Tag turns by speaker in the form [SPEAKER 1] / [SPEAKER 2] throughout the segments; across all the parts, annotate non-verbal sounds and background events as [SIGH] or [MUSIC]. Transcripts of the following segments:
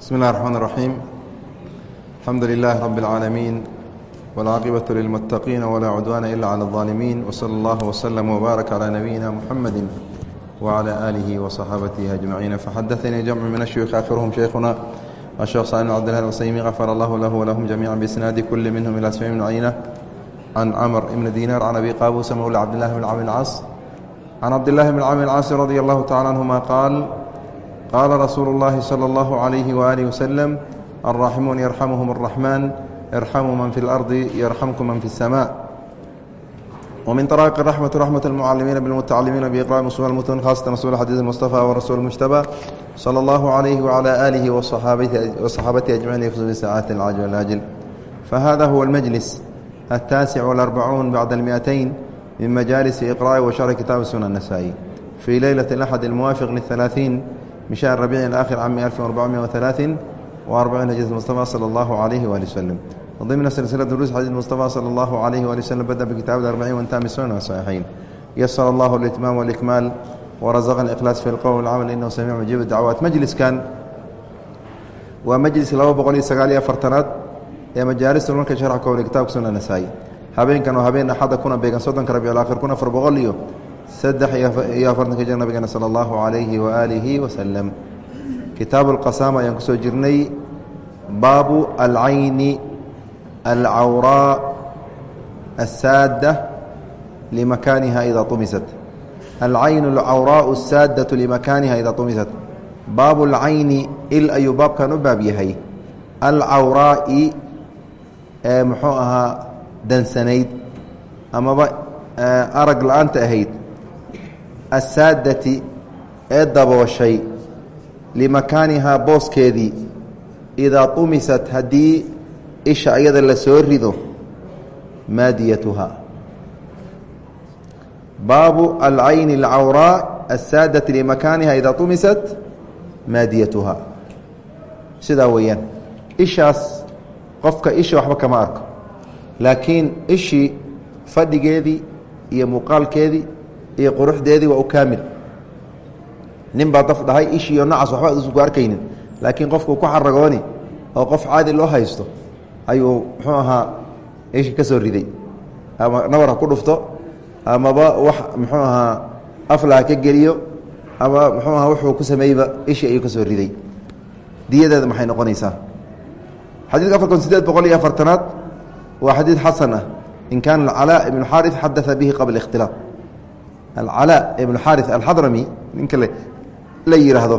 [SPEAKER 1] بسم الله الرحمن الرحيم الحمد لله رب العالمين والعاقبة للمتقين ولا عدوان إلا على الظالمين وصلى الله وسلم وبارك على نبينا محمد وعلى آله وصحابته أجمعين فحدثني جمع من الشيوخ آخرهم شيخنا الشيخ صالح بن عبد الله الوسيمي غفر الله له ولهم جميعا بإسناد كل منهم إلى سفيان بن عيينة عن عمر بن دينار عن أبي قابوس مولى عبد الله بن عامر العاص عن عبد الله بن عامر العاص رضي الله تعالى عنهما قال قال رسول الله صلى الله عليه وآله وسلم الراحمون يرحمهم الرحمن ارحموا من في الأرض يرحمكم من في السماء ومن طرائق الرحمة رحمة المعلمين بالمتعلمين بإقراء مصول المتون خاصة رسول الحديث المصطفى ورسول المجتبى صلى الله عليه وعلى آله وصحابته, وصحابته أجمعين يفوز بساعات العاجل والآجل فهذا هو المجلس التاسع والأربعون بعد المئتين من مجالس إقراء وشرح كتاب السنة النسائي في ليلة الأحد الموافق للثلاثين من شهر ربيع الآخر عام 1443 هجرة المصطفى صلى الله عليه وآله وسلم ضمن سلسلة دروس حديث المصطفى صلى الله عليه وآله وسلم بدأ بكتاب الأربعين وانتهى بالسنة والصحيحين يسر الله الإتمام والإكمال ورزقنا الإخلاص في القول والعمل إنه سميع مجيب الدعوات مجلس كان ومجلس لaba boqol iyo sagaal iyo afartanaad ee majaalista marka sharxa kowle kitaabka sunna nasaa-i habeenkan oo habeen axadda kuna beegan soddonka rabic alaakhir kun afar boqol iyo saddex iyo afartanka jir nabigeena sala allahu calayhi waaalihi wasalam kitaabu alqasaama ayaan ku soo jirnay. Baabu alcayni alcawraa asaadda limakaaniha idaa umisat alcaynu alcawraau asaadatu limakaaniha idaa umisat baabu alcayni il ayuu baabkan u baab yahay. Alcawraa'i ee muxuu ahaa dansanayd amaba arag la'aanta ahayd asaadati ee dabooshay limakaanihaa booskeedii idaa umisat haddii isha iyada la soo rido maadiyatuha baabu alcayni alcawraa asaadati limakaaniha idaa umisat maadiyatuha sidaa weeyaan ishaas qofka isha waxba kama arko laakiin ishii fadhigeedii iyo muuqaalkeedii iyo quruxdeedii waa u kaamil. Nin baa daf dhahay ishiiyo nacas waxba usan arkaynin. Laakiin qofku ku xaragooni oo qof caadi loo haysto ayuu muxuu ahaa ishi ka soo riday. Ama nabar ha ku dhufto amaba wax muxuu ahaa afla ka geliyo ama muxuu ahaa wuxuu ku sameeyeyba ishii ayuu ka soo riday. Diyadeeda maxay noqonaysaa? Xadiidka afar sideed boqol iyo afartanaad waa xadiid xasan ah. In kaana alcalaa ibnu xaari xadaa bihi qabla ikhtilaaط alcalaa ibnu xaari alxadrami ninka la yihaahdo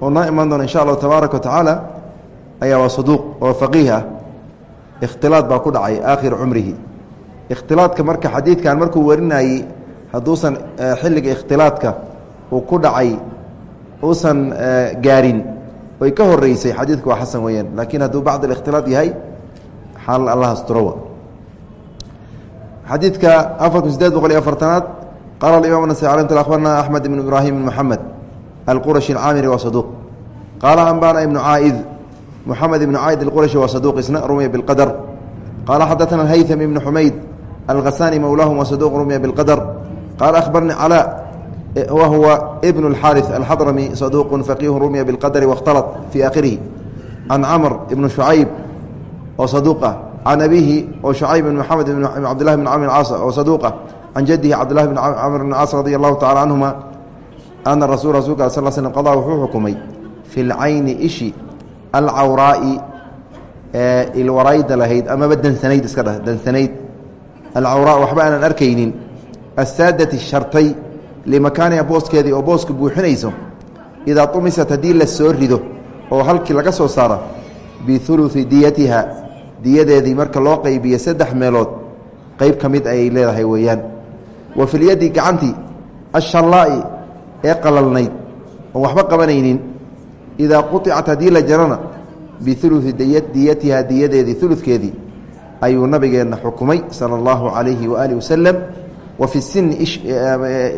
[SPEAKER 1] oo noo imaan doona insha allahu tabaaraka wa ayaa waa saduuq oo faqiih ah. Ikhtilaad baa ku dhacay aakhir cumrihi. Ikhtilaadka marka xadiidkan markuu warinayey hadduusan eh, xilliga ikhtilaadka uu ku dhacay uusan eh, gaarin oy ka horeysay xadiidka waa xasan weeyaan. Laakiin hadduu bacd alikhtilaad yahay xaal allaha sturowa xadiidka afar kun sideed boqol iyo afartanaad qaala imam nas abarna axmed ibn ibrahim bn mxamed alqurashi اcaamiri waa saduuq qaala anbana ibnu caaid muxamed ibnu caaid alqurashi waa saduuq isna rumiya biاlqadr qaala xadaثna haytham ibn xumayd alghasani mowlaahum wa saduq rumiya biاlqadr qaala akhbarni calaa whuwa bn اxاariث alxadrami saduq faqiih rumiya bاlqadr waاkhtalط fii akhirihi can camr ibn shucayb oo saduuq ah can abihi oo shucayb bn mxamed bn cabdillahi bn camr caas oo saduuq ah can jadihi cabdillahi bn camr bn caas radi allahu tacala canhuma ana rasul rasulka sal slm qadaa wuxuu xukumay fi lcayni ishi alcawraa'i ee ilwarayda lahayd amaba dansanayd iska dheh dansanayd alcawraa waxba aanan arkaynin asaadati shartay limakaaniha booskeedii oo booska buuxinayso idaa umisat haddii la soo rido oo halkii laga soo saaro biuluثi diyatiha diyadeedii marka loo qaybiyo saddex meelood qeyb ka mid ayay leedahay weeyaan wa filyadi gacantii ashallaa'i ee qalalnayd oon waxba qabanaynin idaa quطicat haddii la jarana biuluثi diyatiha diyadeedii uludkeedii ayuu nabigeenna xukumay salى اllahu calayhi waaalih wasalam wa fi sini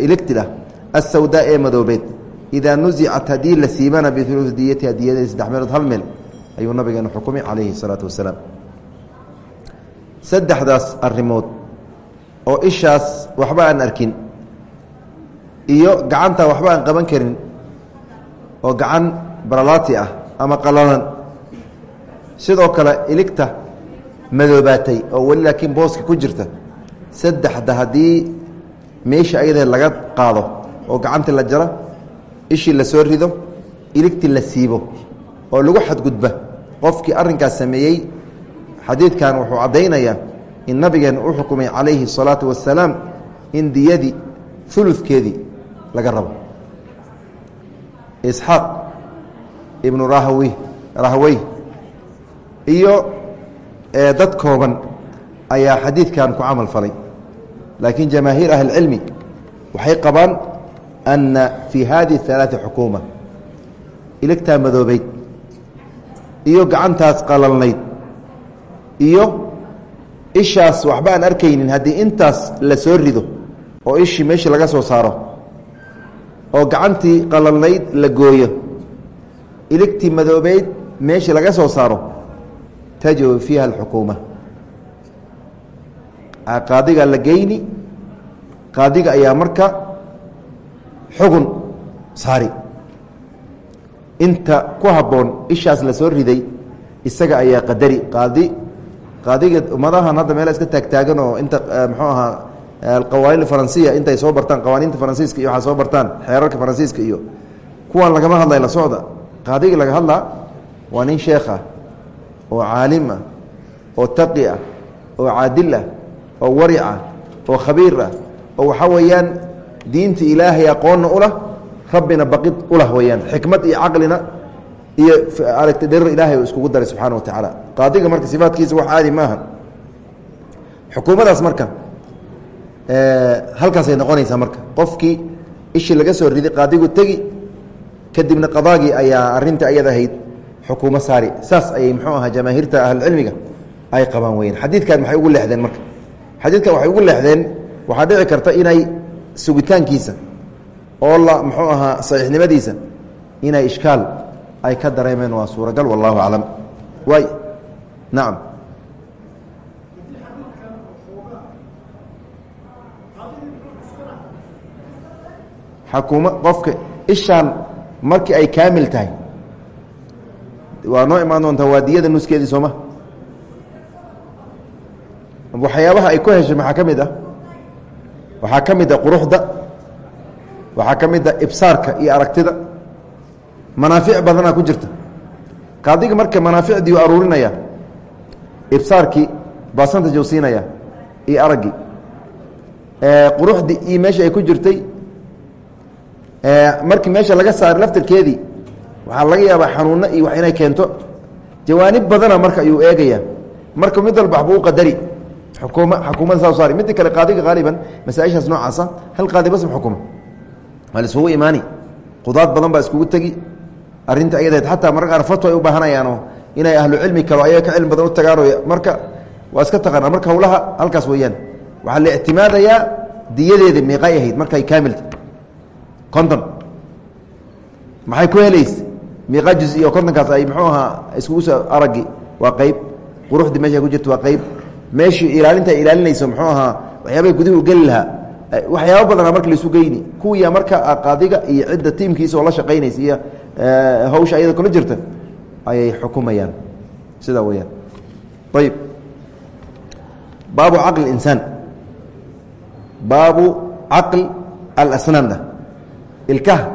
[SPEAKER 1] iligtida asawdaa ee madoobeed idaa nusicat haddii la siibana biuluثi diyatiha diyadeedii saddex meelood hal meel ayuu nabigeena xukumay calayhi الsalaatu wasalaam saddexdaas arrimood oo ishaas waxba aan arkin iyo gacanta waxba aan qaban karin oo gacan baralaati ah ama qalalan. Sidoo kale iligta madoobaatay oo weli laakiin booska ku jirta saddexda haddii meesha ayadee laga qaado oo gacantii la jaro ishii la soo rido iligtii la siibo oo lagu xadgudba qofkii arrinkaas sameeyey xadiidkan wuxuu caddaynayaa in nabigeenna u xukumay calayhi الsalaatu wasalaam in diyadii uludkeedii laga rabo isxaaq ibnu rahwi rahwey iyo dad kooban ayaa xadiidkan ku camal falay laakiin jamaahiir ahlicilmi waxay qabaan anna fii hadihi اhalaai xukuuma iligtaa madoobeyd iyo gacantaas qalalnayd iyo ishaas waxba aan arkaynin haddii intaas la soo rido oo ishii meeshii laga soo saaro oo gacantii qalalnayd la gooyo iligtii madoobeyd meeshii laga soo saaro tajibu fiiha alxukuuma. Qaadiga la geyni qaadiga ayaa marka xugun saari. Inta ku habboon ishaas la soo riday isaga ayaa qadari qaadi qaadiga ummadahan hadda meela iska taagtaagan oo inta muxuu ahaa alqawaaniin faransiya intay soo bartaan qawaaniinta faransiiska iyo waxaa soo bartaan xeerarka faransiiska iyo kuwan lagama hadlay la socda. Qaadiga laga hadlaa waa nin sheekh ah oo caalim ah oo taqi ah oo caadil ah oo waric ah oo khabiir ah oo waxaa weeyaan diinta ilaahay aqoonna u lah rabbina baqid u lah weeyaan. Xikmad iyo caqlina iyo aragti dherer ilaahay iskugu daray subxaana wa tacaala. Qaadiga marka sifaadkiisa wax caadi maaha. Xukuumadaas marka halkaasay noqonaysaa marka. Qofkii ishii laga soo riday qaadigu tegi kadibna qadaagii ayaa arinta ayad ahayd xukuumo saari. Saas ayay muxuu ahaa jamaahiirta ahlucilmiga ay qabaan weyaan xadiidkan maxay ugu leexdeen marka. Xadiidkan waxay ugu leexdeen waxaa dhici karta inay sugitaankiisa oo la muxuu ahaa saxiixnimadiisa inay ishkaal ay ka dareemeen waa suuragal wallahu aclam. Waay nacam xakuuma qofka ishaan markii ay kaamil tahay waa noo imaan doontaa waadiyada nuskeedii sooma waxyaabaha ay ku heshay maxaa ka mid ah? Waxaa ka mid a quruxda waxaa ka mid a ibsaarka iyo aragtida manaafic badanaa ku jirta. Qaadiga marka manaaficdii u aruurinaya ibsaarkii baasanta jawsiinaya iyo araggii quruxdii iyo meesha ay ku jirtay markii meesha laga saaray laftirkeedii waxaa laga yaabaa xanuuno iyo wax inay keento. Jawaanib badana marka ayuu eegaya marka mid walba waxba u qadari. Xukuuma xukuumada saa saari. Midda kale qaadiga qaaliban masaaishaas noocaasa hal qaadi bas xukuma waa la isugu imaani. Qudaad badan baa iskugu tegi arrinta ayadaed xataa mararka qaar fatwa ay u baahanayaanoo inay ahlu cilmi kalo ayaga ka cilmi badan u tagaano marka waa iska taqaana marka hawlaha halkaas weeyaan waxaa la ictimaadayaa diyadeeda meeqay ahayd markay kaamilta konton. Maxay ku helaysa meeqa juz iyo kontonkaas ay muxuu ahaa iskugu soo araggi waa qeyb quruxdii meesha ku jirta waa qeyb meeshii ilaalinta ay ilaalinayso muxuu ahaa waxyaabay gudihi u geli lahaa. Waxyaaba badana marka laisu geyni. Kuwiya marka qaadiga iyo cidda tiimkiisa oo la shaqaynaysa iyo hawsha ayada kula jirta? Ayay xukumayaan. Sidaa weyaan ayib. Baabu caql insaan. Baabu caql alasnaanna ilkaha.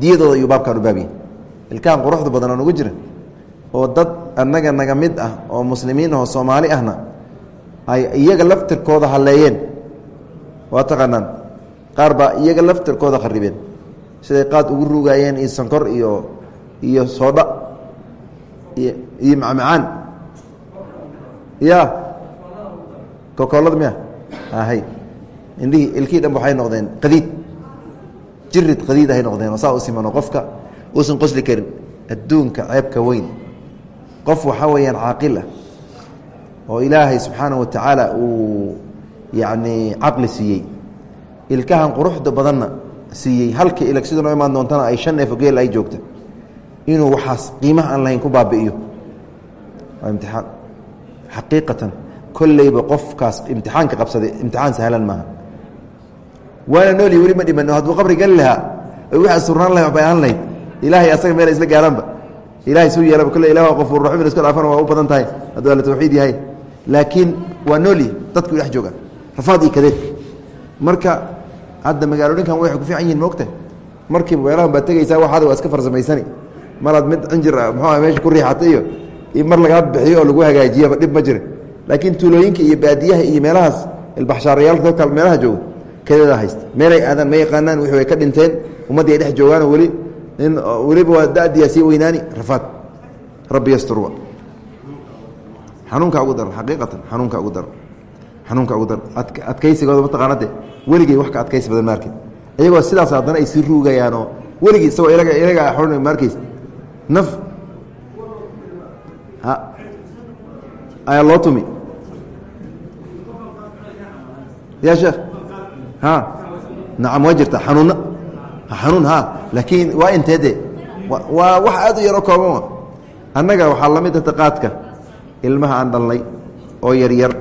[SPEAKER 1] Diyadooda ayuu baabkaan u baabiyey ilkahan quruxda badan oo jira oo dad annaga naga mid ah oo muslimiin ahoo soomaali ahna ay iyaga laftirkooda halleeyeen waa taqaanaan. Qaar baa iyaga laftirkooda kharibeen siday qaad ugu rugaayeen iyo sankor iyo iyo soodha iyo macmacaan. Ya kokoolada miya. Ahay. Indhihii ilkihii dhanba waxay noqdeen qadiid. Jirid qadiid ahay noqdeen saa u simano qofka uusan qosli karin adduunka ceebka weyn. Qof waxaa weeyaan caaqil ah oo ilaahay subxaana wa uu yacni caqli siiyey. Ilkahan quruxda badanna siiyey. Halka ilag sida noo imaan doontana ay shan neef geel ay joogta inuu waxaas qiimaha aan lahayn ku baabi'iyo. Waa imtixaan. Xaqiiqatan kolleyba qofkaas imtixaanka qabsaday imtixaan sahlan maaha. Waana nooli weli ma dhimano hadduu qabri geli lahaa oy wixii surnaan lahay waxbay ahaan lahayd ilaahay asaga meel isla gaaraanba ilahay suu yeelaba kole ilah raxim iska dhaafana waa u badan tahay hadduu alla tawxiid yahay. Laakiin waa nooli dadku dhex jooga rafaad iyo kadeed marka hadda magaalooyinkan waxay ku fiican yihiin moogta markiiba meelahan baad tegeysaa waxaada waa iska farsamaysani maraad mid cinjir muxuu meesha ku riixata iyo mar lagaa bixiyo oo lagu hagaajiyaba dhib ma jira laakiin tuulooyinka iyo baadiyaha iyo meelahaas ilbaxshaarayaalka dadka meelaha jooga kadeeda haysta. Meelay aadaan ma yaqaanaan wixii way ka dhinteen ummaddii ay dhex joogaanoo weli in weliba waa da'diyaa sii weynaani rafaad. Rabbi yasturwa. Xanuunka ugu daran xaqiiqatan xanuunka ugu daran. Xanuunka ugu daran. Adkaysigooda mataqaanade weligey wax ka adkaysi badan maarkeed iyagoo sidaas haddana ay sii ruugayaanoo weligii isagoo ilaga xorn maarkeys naf. Ayaa loo tumi. Ya sheekh. Ha. Nacam waa jirta. Xanuunna. Xanuun ha. Laakiin waa intee de waa wax aad u yaro kooban annaga waxaa la mid ata qaadka ilmaha aan dhalnay oo yaryar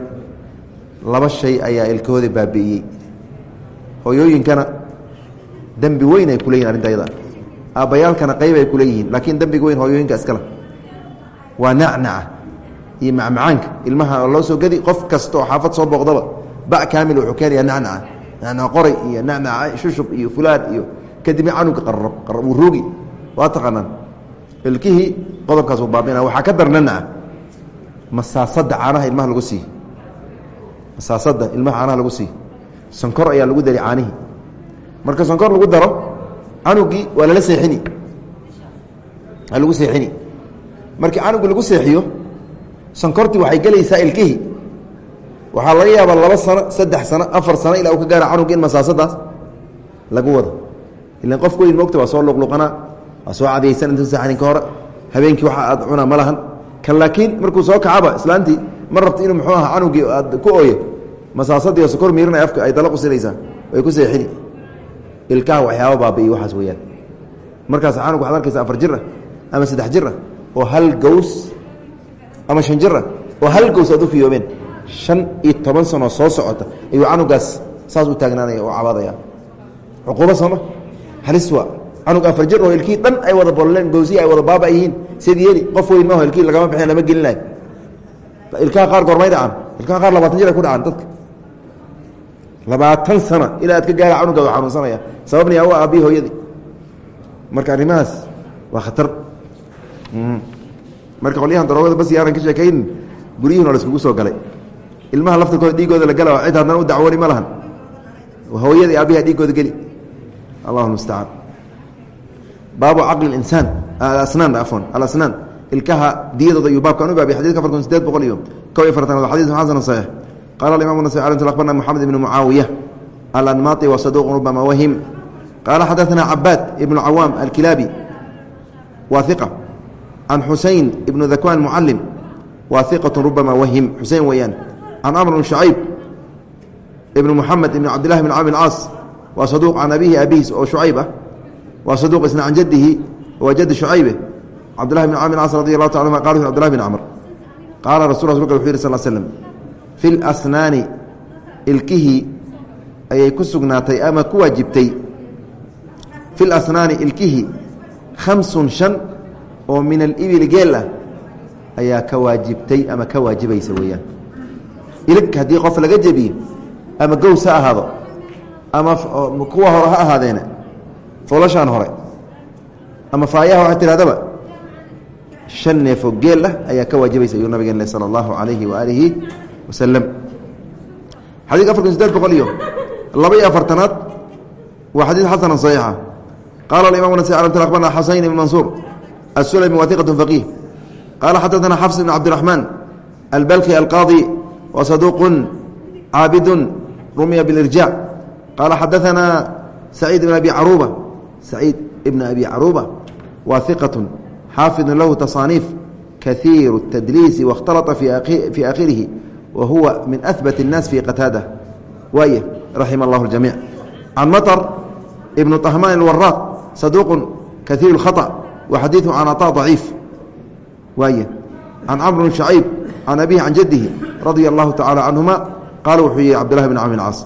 [SPEAKER 1] laba shay ayaa ilkahooda baabi'iyey hooyooyinkana dembi weyn ay ku leyihin arrinta aabbayaalkana qayb ay ku leeyihiin laakiin dembiga weyn hooyooyinka iskale waa nacnaca iyo macmacaanka ilmaha loo soo gedi qof kasta xaafad soo booqdaba ba kaamil wuxuu keenayaa nacnaca. Nacnaca qoray iyo nacnaca shushub iyo fulaan iyo kadibna canuga qarab qarab uu roogi. Waa taqaanaan. Ilkihii qodobkaas uu baabina waxaa ka dar nacnaca masaasadda caanaha ilmaha lagu siiye masaasadda ilmaha caanaha lagu siiye sonkor ayaa lagu dari caanihii marka sonkor lagu daro canugii waa lala seexini. Waa lagu seexini. Markii canugi lagu seexiyo sonkortii waxay gelaysaa ilkihii waxaa laga yaabaa laba sano saddex sano afar sano ilaa uu ka gaara canugi in masaasadaas lagu wado. Ilan qof weyn moogta waa soo luqluqanaa waa soo cadaysan inta seexanin ka hore. Habeenkii waxa aad cunaa ma lahan. Kan laakiin markuu soo kacaba islaantii ma rabta inuu muxuu aha canugii aad ku ooyo masaasadii oo sokor miirinay afka ay dala qusinaysaa way ku seexini ilkaha waxyaaba baabi'iy waxaas weeyaan. Markaas canug waxad arkaysa afar jir ama saddex jir oo hal gaws ama shan jir oo hal gaws aad u fiyoobeen shan iyo toban sanoo soo socota ayuu canugaas saas u taagnaanaya oo cabaadaya. Cuquubo sooma halis waa. Canug afar jir oo ilkii dhan ay wada bolleen gawsihi ay wada baaba yihiin sid yeeli qof weyn maaho ilkii lagama bixin lama gelinayo ilkaha qaar goormay dhacaan ilkaha qaar labaatan jir ay ku dhacaan dadka labaatan sana ilaa aad ka gaara canugaad u xanuunsanaya sababni a aabbihi hooyadii. Marka arrimahaas waa khatar. Marka qolyahan daroogada bas yaaran ka sheekaynin guryihin la iskugu soo galay. Ilmaha laftirkooda dhiigooda la gala cid haddana u dacwooni ma lahan. Hooyadii aabiha dhiigooda geli. Allahu mustacaan baabu caqli insaan. Alasnaan afwan. Alasnaan ilkaha diyadooda iyo baabkan u baabiy xadidka afar kun sideed boqol iyo kow iyo fartanaad xadis xasan saxiix qala imam bna mxamed ibn mucaawiya alanmaai wa saduq rubama wahim qaala xadaثna cabaad ibnu cawaam alkilaabi wa iq can xusein ibnu dakwaan mucalim wa iqat rubama wahim xusein weeyaan can amr bn shacayb ibn muxamed ibn cabdilahi bn camr caas waa saduq can abihi abihiis oo shucayb ah waa saduq isna can jadihi waa jadi shucaybe cabdilahi bn camr caas radi allahu ta anuma qal cbdilahi bn camr qaala rasul rasulka wuxu yih sal slm fi lasnaani ilkihii ayay ku sugnaatay ama ku waajibtay. Fi lasnaani ilkihii khamsun shan oo min alibili geel ah ayaa ka waajibtay ama ka waajibaysa weeyaan. Ilig haddii qof laga jebiyo ama gows ha ahaado ama kuwa hore ha ahaadeene foolashaan hore ama faayaha waxaa tihahdaba shan neefoo geel ah ayaa ka waajibaysa ayuu sala allahu calayhi waaalihi wasalam xadiidka afar kun saddeed boqol iyo laba iyo afartanaad waa xadiid xasanan saxiixa. Qaala alimamu nas abarna xusayn ibn mansuur asulami wahiqat faqiih. Qaala xadaana xafs ibn cabdiraxmaan albalki alqaadi wa saduuqun caabidun rumiya bilirjaac qaala xadaana saciid ibn abi caruuba saciid ibn abi caruuba waahiqatu xaafidun lahu tasaaniif kahiiru اtadliisi waاkhtalaa fii aakhirihi wa huwa min ahbat الnaas fi qataada waay raxima اllah اjamiic can maطr ibn طahmaan اlwaraaq saduuq kahiir اkhaطأ wa xadiiثu can aطa ضaciif waay can camr bn shacayb can abihi can jadihi radia اllahu tacala canhuma qaala wuxuu yihi cabdulahi bn camr caas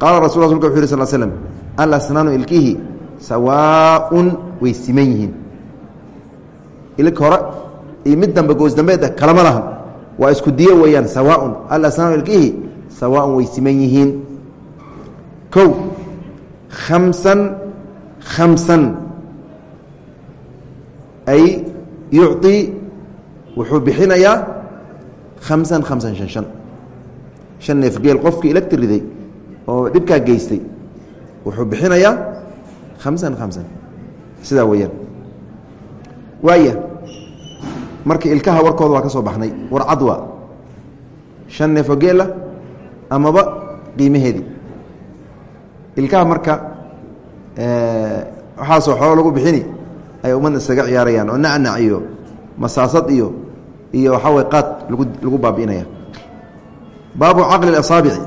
[SPEAKER 1] qaala rasul rasulka wuxu yih sal slm alasnaanu ilkihi sawaaءun way siman yihiin ilig hore iyo mid dambe goos dambeeda kalama lahan waa isku diyo weeyaan sawaaun. Alasnaam ilkihi sawaaun way siman yihiin. Kow khamsan khamsan. Ay yucطii wuxuu bixinayaa khamsan khamsan shan shan. Shan neef geel qofkii ilagti riday oo dhibkaa geystay wuxuu bixinayaa khamsan khamsan. Sidaa weeyaan. Waaya marka ilkaha warkooda waa ka baxnay. War cadwa. Shan neefoo geela amaba qiimaheedii ilkaha marka waxaasoo xoolo lagu bixini ay ummadna isaga ciyaarayaan oo nacnac iyo masaasad iyo iyo waxaa way qaad lagu lagu baabi'inaya. Baabu caqli asaabici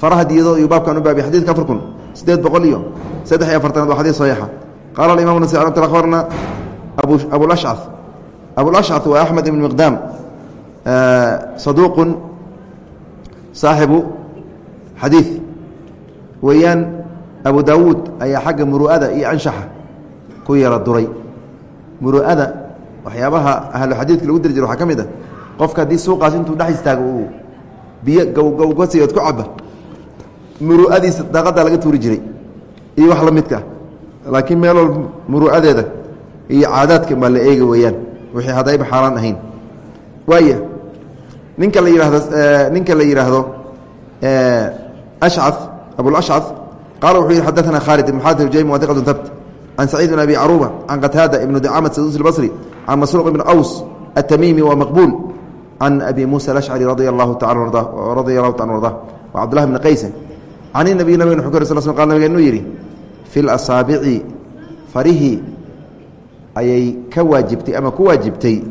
[SPEAKER 1] faraha diyado iyo baabkan u baabiy xadidka afar kun sideed boqol iyo saddex iyo afartanaad waa xadis saxiixa. Qaala alimam nas abarna abu abulashca abulashca waa axmed ibn miqdaam saduuqu saaxibu xadiid weeyaan abu daawuud ayaa xagga muru'ada iyo anshaxa ku yara duray. Muru'ada waxyaabaha ahlu xadiidka lagu diri jira waxaa ka mid ah qofka haddii suuqaas intuu dhex istaago uu biyo gowgow ka siiyood ku caba muru'adiisa daaqadaa laga tuuri jiray. Iyo wax la midka laakiin meel walba muru'adeeda iyo caadaadka baa la eega weeyaan wixii hadayba xaaraan ahayn. Waaya ninka la yihahdo ninka la yidhaahdo ashca abulashca qaala wuxuu yidhi xadaana khaalid ibn xaadi jaymi wadiqatun habt can saciid bn abi caruuba can qataada ibn ducamat saduus albasri can masruuq ibn aws atamimi wa maqbuul can abi muusa alashcari radia allahu taala radia allahu taala arda wa cabdullahi bn qayse can inabiy nabiga wuxuu ka sal sl qal nabiga inuu yidhi fi lasaabici farihi ayay ka waajibtay ama ku waajibtay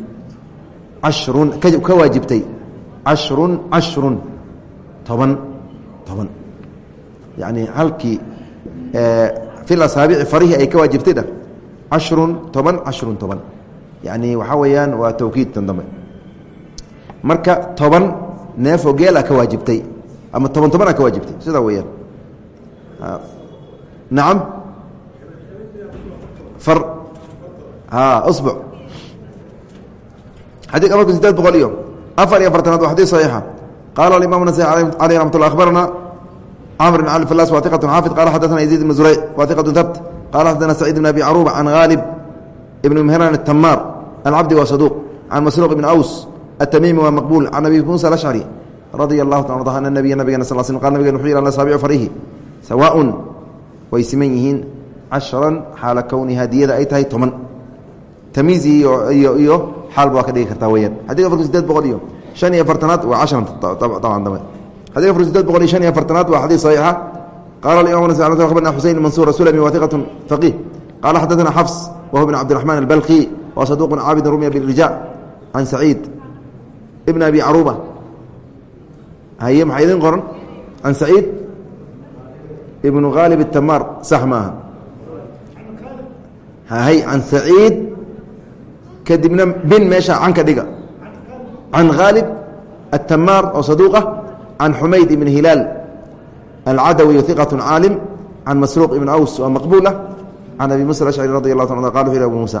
[SPEAKER 1] cashrun ka waajibtay cashrun cashrun toban toban. Yacni halkii fi lasaabici farihii ay ka waajibtay dha. Cashrun toban cashrun toban. Yacni waxaa weeyaan waa tawkiidtan dambe. Marka toban neefoo geela ka waajibtay ama toban tobanaa ka waajibtay sidaa weeyaan. Nacam far usbuc xadii afarkun sideed boqol iyo afar iyo afartanaad waa xadii saxiixa qaala alimam nasai aleyh ramat lla akhbarana camr bn cali falas wa iqat xaafid qala xadaثana yaziid ibn zurayc wa iqat tabt qala xadaثana saciid bn abi caruba can haalib ibn mhran الtamaar alcabdi wa saduq can masruuq ibn aws التmimi waa maqbul can abi musa alashcri radia allahu ta arda ana nabiya nabigana sal sl qal nabgen wuxuu yih asaabicu farihi sawaaءun way siman yihiin cashran xaala kowniha diyada ay tahay toban tamiis iyo xaal baa ka dhigi kartaa weyaan xadiga afar kun sideed boqol iyo shan iyo afartanaad waa casharan dabcan dambe. Xadiga afar kun sideed boqol iyo shan iyo afartanaad waa xadiis saxiixa. Qaala alimam nas al akhbarna xuseyn mansuur rasulami wathiqatun faqiih. Qaala xadathana xafs wahuwa bn cabdiraxmaan albalqi wa saduuqun caabidun rumya biirjaa can saciid ibn abi caruuba haye maxaa idin qoran? Can saciid ibnu khaalib atamaar sax maaha. Hay can saciid kadibna bin meesha can ka dhiga. Can khaalid atamaar oo saduuq ah can xumayd ibn hilaal alcadawiy iqat caalim can masruuq ibn aws oo maqbuul ah, can abi musa ashcri radi la ta qal wuxu abu muusa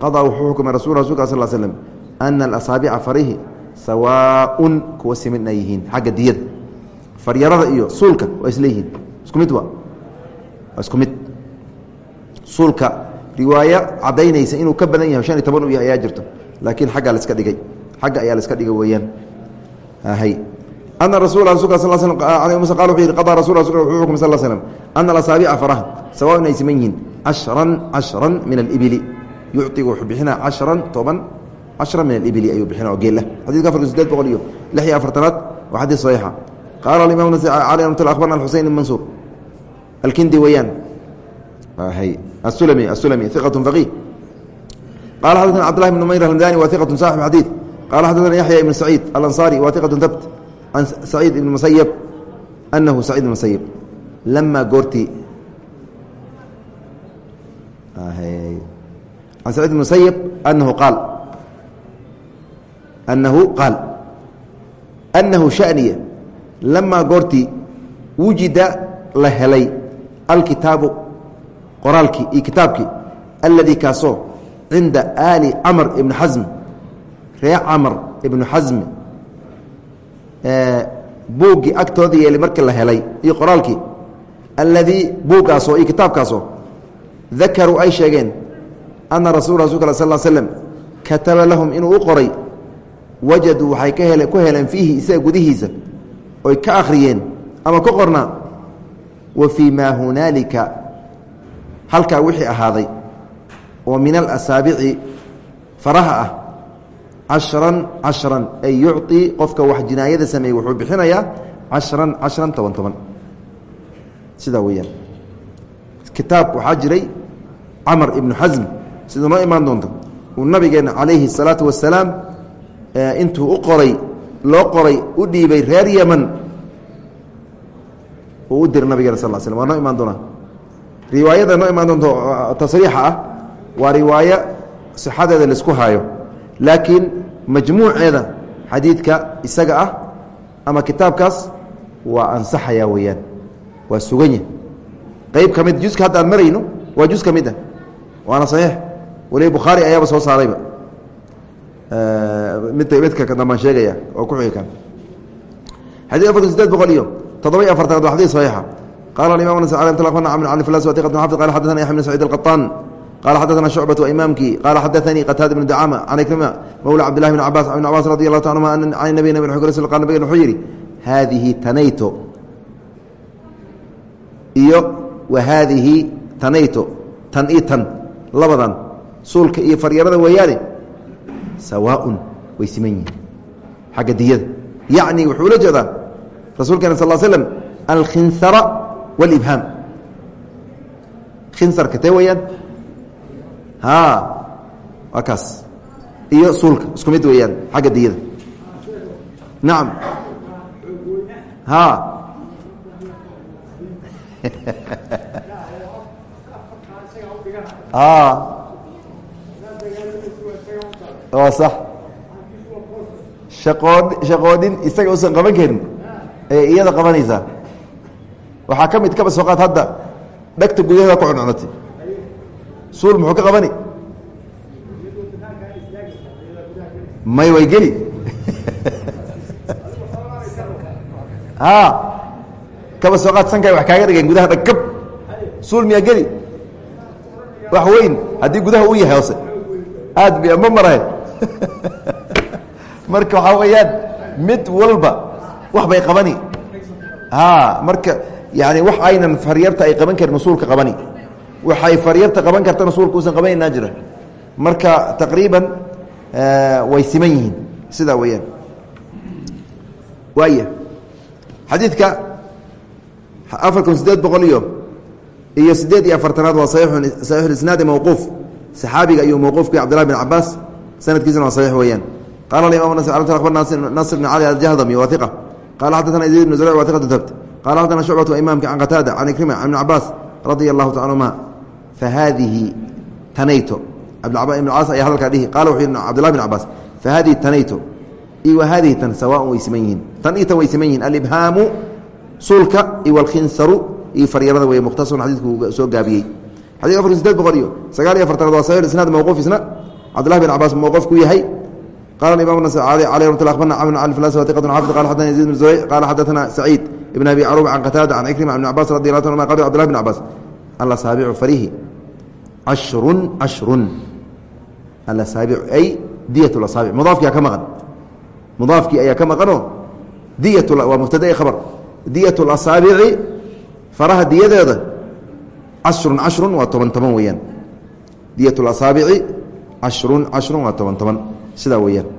[SPEAKER 1] qadaa wuxuu xukumay rasul rasulka sal slm ana alasaabica farihi sawaaun kuwa simin yihiin xagga diyada faryarada iyo suulka waa isleeyihiin isku mid wa waa isku mid. Suulka riwaayo cadaynaysa inuu ka badan yahay shan iyo toban u yahay ayaa jirto. Laakiin aggaa laska dhigay. Xagga ayaa laska dhigay weeyaan. Hay ana rasul rasulka sal slm ana alasaabica faraha. Sawaaun ay siman yihiin. Cashran cashran min alibili. Yucطigu wuxuu bixinaa cashran toban cashra min alibili ayuu bixina oo geela xadidka afarka sideed boqol iyo lix iyo afartanaad waa xadiis saxiixa. Qaala cali amat abarna ibn mansuur. Alkindi weeyaan iqat faqih. Qala xadana cbdulahi bn mayr alhamdani wa iqat saxib xadiid qala xadana yaxya ibn saciid alanصari wa iqat tabt can saciid ibn musayab anahu saciid ibn musayab lama goortii can sacid ibn musayab anahu qaal anahu qaal anahu shaniya lamaa goortii wujida la helay qoraalkii iyo kitaabkii alladii kaasoo cinda aali camr ibni xasm ree camr ibnu xasmi buuggii agtooda yeelay markii la helay iyo qoraalkii alladii buuggaasoo iyo kitaabkaasoo dakaruu ay sheegeen ana rasul rasulka sal slm kataba lahum inuu u qoray wajaduu waxay ku heleen fiihi isaga gudihiisa oy ka akhriyeen ama ka qornaa wa fii maa hunaalika halkaa wixii ahaaday oo min alasaabici faraha ah cashran cashran ay yucطii qofka wax jinaayada sameeyey wuxuu bixinayaa cashran cashran toban toban sidaa weeyaan kitaab waxaa jiray camar ibnu xasm sida noo imaan doonto uu nabigeena calayhi الsalaatu wasalaam intuu u qoray loo qoray u dhiibay reer yeman uu u diray nabigeena sal slam waa noo imaan doonaa Riwaayada noo imaan doonto tasriixa ah waa riwaayo sixadeeda la isku haayo. Laakiin majmuuceeda xadiidka isaga ah ama kitaabkaas waa ansaxaya weeyaan waa suganya qeyb ka mid juska hadda aan marayno waa jus ka mid ah. Waana saxiix. Waliba bukhaari ayaaba soo saarayba. Mid midka dambaan sheegaya oo ku xigi kan. Xadii afartan sideed boqol iyo toddoba iyo afartanaad waa xadii saxiixa qala aimam nas taqna cmr cali flas watiqat xafid qala xaddaثna yaxya bn saciid alqaطaan qala xadaثna shucbaة imaamkii qala xadaثanii qataada bn dacama can ikrima mawla cabdillahi bn cabaas bn cabaas radi allahu ta anuma can nabiy nab q qa nabigeen wuxuu yidhi haadihi tanayto iyo wa haadihi tanayto tan i tan labadan suulka iyo faryarada weeyaane sawaaءun way siman yihin xagga diyada yacni wuxuu ula jeedaa rasuulkeena sal slm alkhinsara wاlibhaam khinsarka tee weeyaan a waa kaas iyo suulka isku mid weeyaan xagga diyada nacam ha waa sax shaqoon shaqoonin isaga usan qaban karin ayay iyada qabanaysaa waxaa ka mid kaba soo qaad hadda? Dhegta gudaheeda ku cuncunatay suul muxuu ka qabani? May way geli. [LAUGHS] A kaba soo qaad sankay wax kaaga dhigeen gudaha dhagkab suul miyaa geli? Wax weyn haddii gudaha uu yahay hoose. Aad b ma marahe. [LAUGHS] Marka waxaa weeyaan mid walba wax bay qabani. A marka yani wax aynan faryarta ay qaban karin usuulka qabani. Waxay faryarta qaban kartana usuulka uusan qabanayna jira. Marka taqriiban way siman yihiin. Sidaa weeyaan. Waaya xadiidka afar kun sideed boqol iyo iyo sideed iyo afartanaad waa saxiixulisnaadi mawquuf. Saxaabiga ayuu mawquufku cbdillahi bin cabaas sanadkiisana waa saxiix weeyaan. Qala imam nasr bn cali aljahdami wa iqa qala xadana yaziid bn zurc wa iqatu tabt qala xadana shucbatu imaamka can qataada can ikrima ibn cabaas radia allahu taala anhuma fahaadihi tanayto ibn caas ayaa hadalkaa dhihi qala wuxuu yidhi cbdillahi bin cabaas fahaadihi tanayto iyo wa haadihi tan sawaan way siman yihiin tan iyo tan way siman yihiin alibhaamu suulka iyo walkhinsaru iyo faryarada wey mukhtasarun xadiidku soo gaabiyey xadid afar sideed boqol iyo sagaal iyo afartanaad waa saxiix isnaad mawquuf isna cabdillahi bin cabaas mawquf ku yahay qala imam nas alي ramat lla abarna camr can flas iqat xafid qala xadana yazid bn zurayc qala xadaثana saciid abi caruba can qataada can ikrima ibn cabaas radi allah ta anuma qal cbdillahi bin cabaas alasaabicu farihi. Cashrun cashrun alasaabicu ay diyat lasaabic mudaafkiyaa ka maqan. Mudaafkii ayaa ka maqanoo diyat waa mubtada khabar. Diyat lasaabici faraha diyadeeda. Cashrun cashrun waa toban toban weeyaan. Diyat lasaabici cashrun cashrun waa toban toban. Sidaa weyaan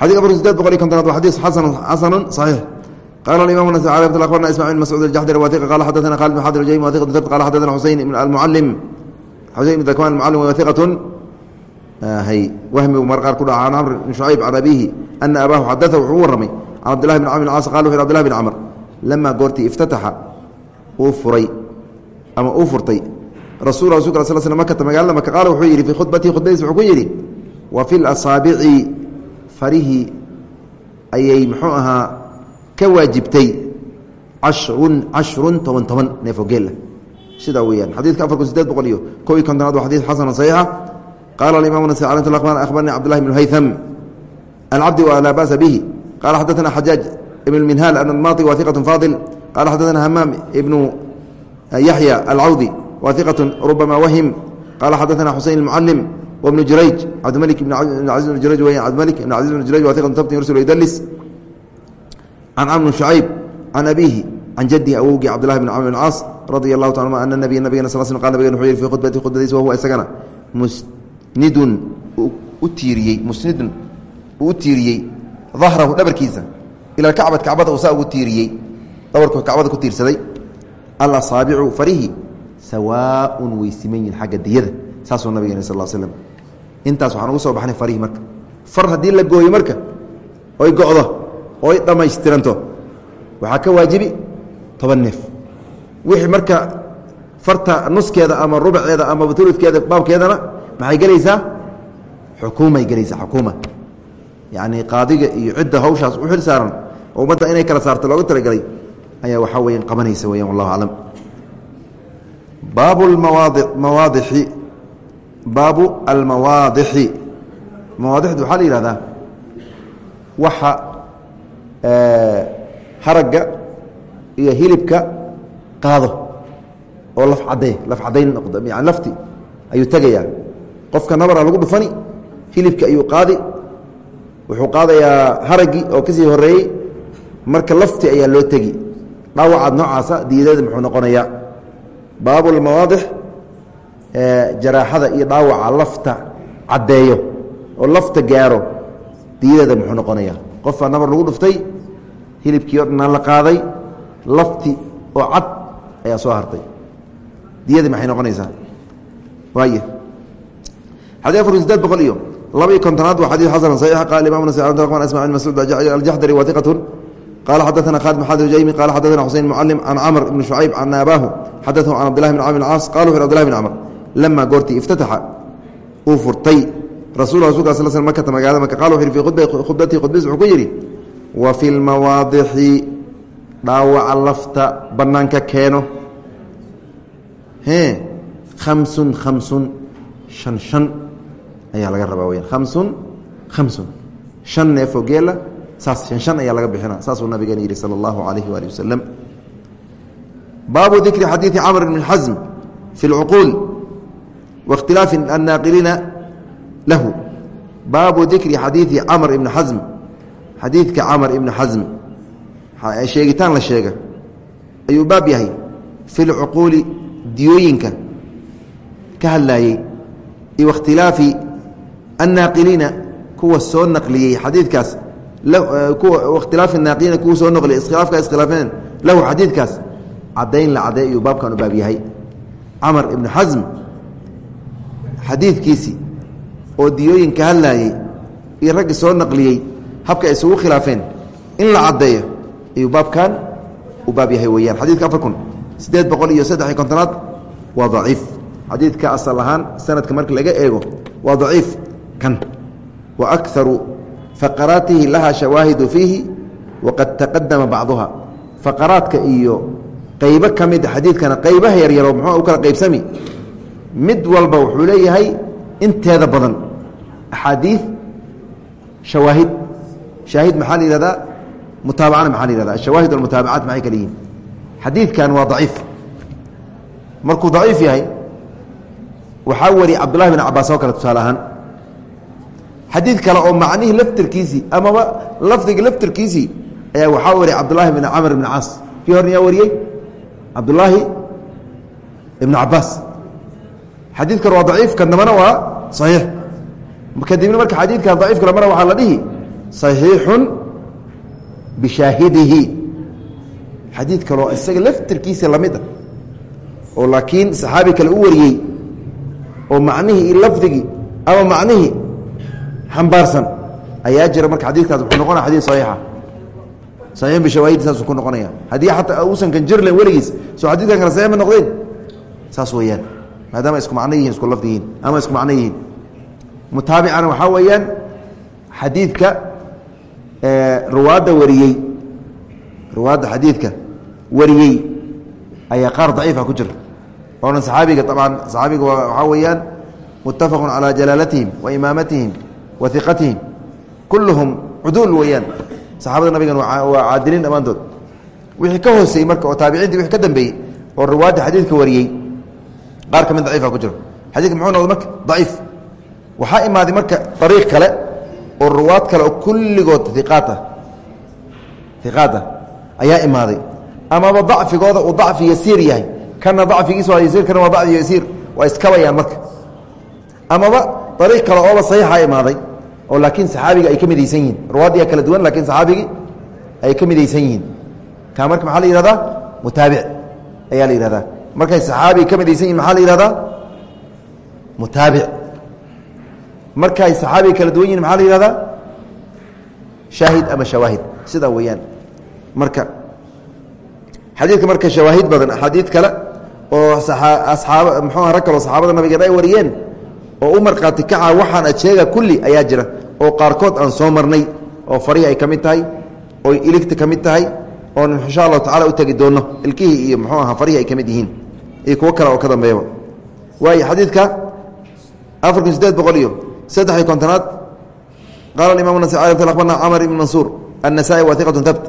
[SPEAKER 1] xadii afar sideed boqol iyo kontonaad xadiis xasanu xasanu صaxiix qala imam nas abana isma bn mascuud اjaxdir waiq qala xadana khald bn xadir jami waiq qala xadana xusein almucalim xusein dakman almucalim waiqatun wahmigu mar qaar ku dhaca can camr bn shucayb can abihi ana abaahu xadaa wuxuu u warramay can abdilahi bn camr cas qala wuxu abdilahi bn camr lamaa goortii iftataxa uu furay ama uu furtay rasul rasul ka sl sl makata magaalada maka qaala wuxuu yidhi fii khudbatii khudbadiis wuxuu ku yidhi wa fi lasaabici farihii ayay muxuu ahaa ka waajibtay cashrun cashrun toban toban neefoo ah. sidaa weyaan xadiidka afar kun sideed boqol iyo kob iyo kontonaad waa xadid xasan saxiixa. Qaala alimam nas akhbarani cabdullahi bnu haytham alcabdi walaa ba'sa bihi. Qala xaddaana xajaaj ibn minhaal almaati wa iqatu faadil. Qala xaddaana hamaam ibnu eh, yaxya alcawdi wa iqatu rubama wahim. Qala xadaana xuseyn اmucalim wbnu jurayj. Cabdimalik ibn aziz bn jurayj weya cabdimalik ibn aziz bn jurayj wa iqatu tabtin yursulu yudlis can camr bn shucayb can abihi can jadihi awowgii cabdillahi bn camr caas radia allahu ta ana nabiya nabigana sl qal nabgen wuxuu yihi fi khudbati khudbadiisa wahuwa isagana musnidun u tiiriyey musnidun uu u tiiriyey dahrahu dhabarkiisa ila kacbad kacbada uu saa ugu tiiriyey dhabarku kacbada ku tiirsaday alasaabicu farihi sawaaun way siman yihiin xagga diyada saasuu nabigeen sal slm intaas waxaan ugu soo baxnay farihi marka far haddii la oy dhammaystiranto. Waxaa ka waajibi toban neef. Wixii marka farta nuskeeda ama rubceeda ama uludkeeda baabkeedana maxay gelaysaa? Xukuumay gelaysaa xukuuma. Yacni qaadiga iyo cidda hawshaas u xil saaran oo ummadda inay kala saarto looga talagelay ayaa waxaa weyan qabanaysa weyan wallahu aclam baabu mawaadi mawaadixi. Baabu almawaadixi mawaadixdu waxaa la yihahdaa waxa haragga iyo hilibka qaado oo laf cadee laf cadayn noqdo. Yani lafti ayuu tegayaa qofka nabara lagu dhufani hilibka ayuu qaadi. Wuxuu qaadayaa haraggii oo ka sii horeeyey marka lafti ayaa loo tegi. Dhaawacaad noocaasa diidaeda muxuu noqonayaa. Baabu lmawaadix jaraaxada iyo dhaawaca lafta caddeeyo oo lafta gaaro diidaeda muxuu noqonaya qofaa nabar lagu dhuftay hilibkii o dhanaan la qaaday lafti oo cad ayaa soo hartay diyadii maxay noqonaysaa waay xadii afar sideed boqol iyo laba iyo kontonaad waa xadii xasan saxiix qaala imam nas isma bin mascuud aljaxdari wahiqatun qala xadaثna khaalid maxamed hujaymi qala xadaثna xuseyn mucalim can camr ibni shucayb can aabaahu xadaثhu can cabdillahi bn camr bn caas qala wuxu abdillahi bn camr lama goortii iftataxa uu furtay rasul rasulka sal sl makata magaalada maka qala wuxu yhi fi khudbatihi khudbadiis wuxuu ku yidhi wa fi lmawaadixi dhaawaca lafta banaanka keeno. Amsun amsun an an ayaa laga rabaa wya amsun amsun shan neefoo geela saas an an ayaa laga bixina saasuu nabigeena yihi sala allahu alayhi waali wasalam baabu dikri xadiidi camr bn xasm fi اlcuquul waاkhtilaafi annaaqiliina lahu. Baabu dikri xadiidi camr ibni xasm xadiidka camr ibni xasm sheegitaan la sheega. Ayuu baab yahay. Fi lcuquuli diyooyinka. Ka hadlaayey. Iyo wakhtilaafi annaaqiliina kuwa soo naqliyey xadiidkaas. Ikhtilaafi naaqiliina kuwa soo naqliyey. Iskhilaafka iskhilaafeen. Lahu xadiidkaas. Caddayn la cadday ayuu baabkan u baab yahay. Camar ibnu xasm xadiidkiisii oo diyooyin ka hadlaayey iyo raggi soo naqliyey habka isugu khilaafeen in la caddeeyo ayuu baabkan u baab yahay weyaan xadidka afar kun siddeed boqol iyo saddex iyo kontonaad waa daciif. Xadiidka asal ahaan sanadka marka laga eego waa daciif kan. Wa akaru faqaraatihi laha shawaahidu fiihi waqad taqadama bacduha. Faqaraadka iyo qaybo ka mida xadiidkana qaybaha yaryaro muxuu u kala qaybsami mid walba wuxuu leeyahay inteeda badan axaadiid shawaahid shaahid maxaa la yihahdaa mutaabacana maxaa la yihahda ashawaahid walmutaabacaat maxay kala yihiin xadiidkan waa daciif markuu daciif yahay waxaa wariya cabdullahi bin cabaas oo kale tusaale ahaan xadiid kale oo macnihii laftirkiisii amaba lafdiga laftirkiisii ayaa waxaa wariya cabdullaahi bin camr ibn caas kii horna yaa wariyey cabdullaahi ibn cabaas xadiid kale waa daciif kan dambana waa saxiix kadibna marka xadiidkan daciifka lamana waxaa la dhihi saxiixun bishaahidihi. Xadiid kaloo isaga laftirkiisa la mid a oo laakiin saxaabi kale u wariyey oo macnihii iyo lafdigii ama macnihii xambaarsan ayaa jira marka xadiidkaas wuxuu noqonaya xadiid saxiixa. Saxiixun bishawaahidi saasuu ku noqonaya. Haddii xataa uusan kan jirlen weligiis soo xadidkan kale saxiix ma noqdeen? Saas weeyaan. Maadaama isku macno yihiin isku lafdi yihiin ama isku macno yihiin mutaabicana waxaa weeyaan xadiidka ruwaadda wariyey ruwaadda xadiidka wariyey ayaa qaar daciifa ku jira. Oonan saxaabiga abcan saxaabiga waxaa weeyaan muttafaqu calaa jalaalatihim wa imaamatihim wa iqatihim kulluhum cuduul weeyaan. Saxaabada nabigan waa caadiliin dhammaantood. Wixii ka hooseeyey marka oo taabiciintii wixii ka dambeeyey oo riwaayadda xadiidka wariyey qaar ka mid daciifa ku jiro xadidka muxuu noqday marka daciif waxaa imaaday marka dariiq kale oo ruwaad kale oo kulligood iqaat ah iqaat ah ayaa imaaday amaba dacfigooda uu dacfi yasiir yahay. Kana dacfigiis waa yasiir kana waa dacfi yasiir. Waa iskabayaan marka. Amaba dariiq kale ooba saxiixa imaaday oo laakiin saxaabiga ay ka midaysan yihiin. Ruwaaddiyaa kala duwan laakiin saxaabigii ay ka midaysan yihiin. Kaa marka maxaa la yihahdaa mutaabic ayaa la yihahdaa markay saxaabiga ka midaysan yihiin maxaa la yihahdaa mutaabic markay saxaabiga kala duwan yihiin maxaa la yihahdaa shaahid ama shawaahid. Sidaa weeyaan. Marka xadiidka marka shawaahid badan axaadiid kale oo asaaba mxuua rag kaloo saxaabada nabigeen ay wariyeen oo u markhaati kaca waxaan adsheega kulli ayaa jira. Oo qaarkood aan soo marnay oo farihi ay ka mid tahay oo iligta ka mid tahay oon insha allahu tacala u tegi doonno. Ilkihii iyo muxuu ahaa farihii ay ka mid yihiin. Iyo kuwo kale oo ka dambeeyaba waayo xadiidka afar kun sideed boqol iyo saddex iyo kontonaad qaala imam nas abarna camr ibn mansuur النسائي وثقة ثبت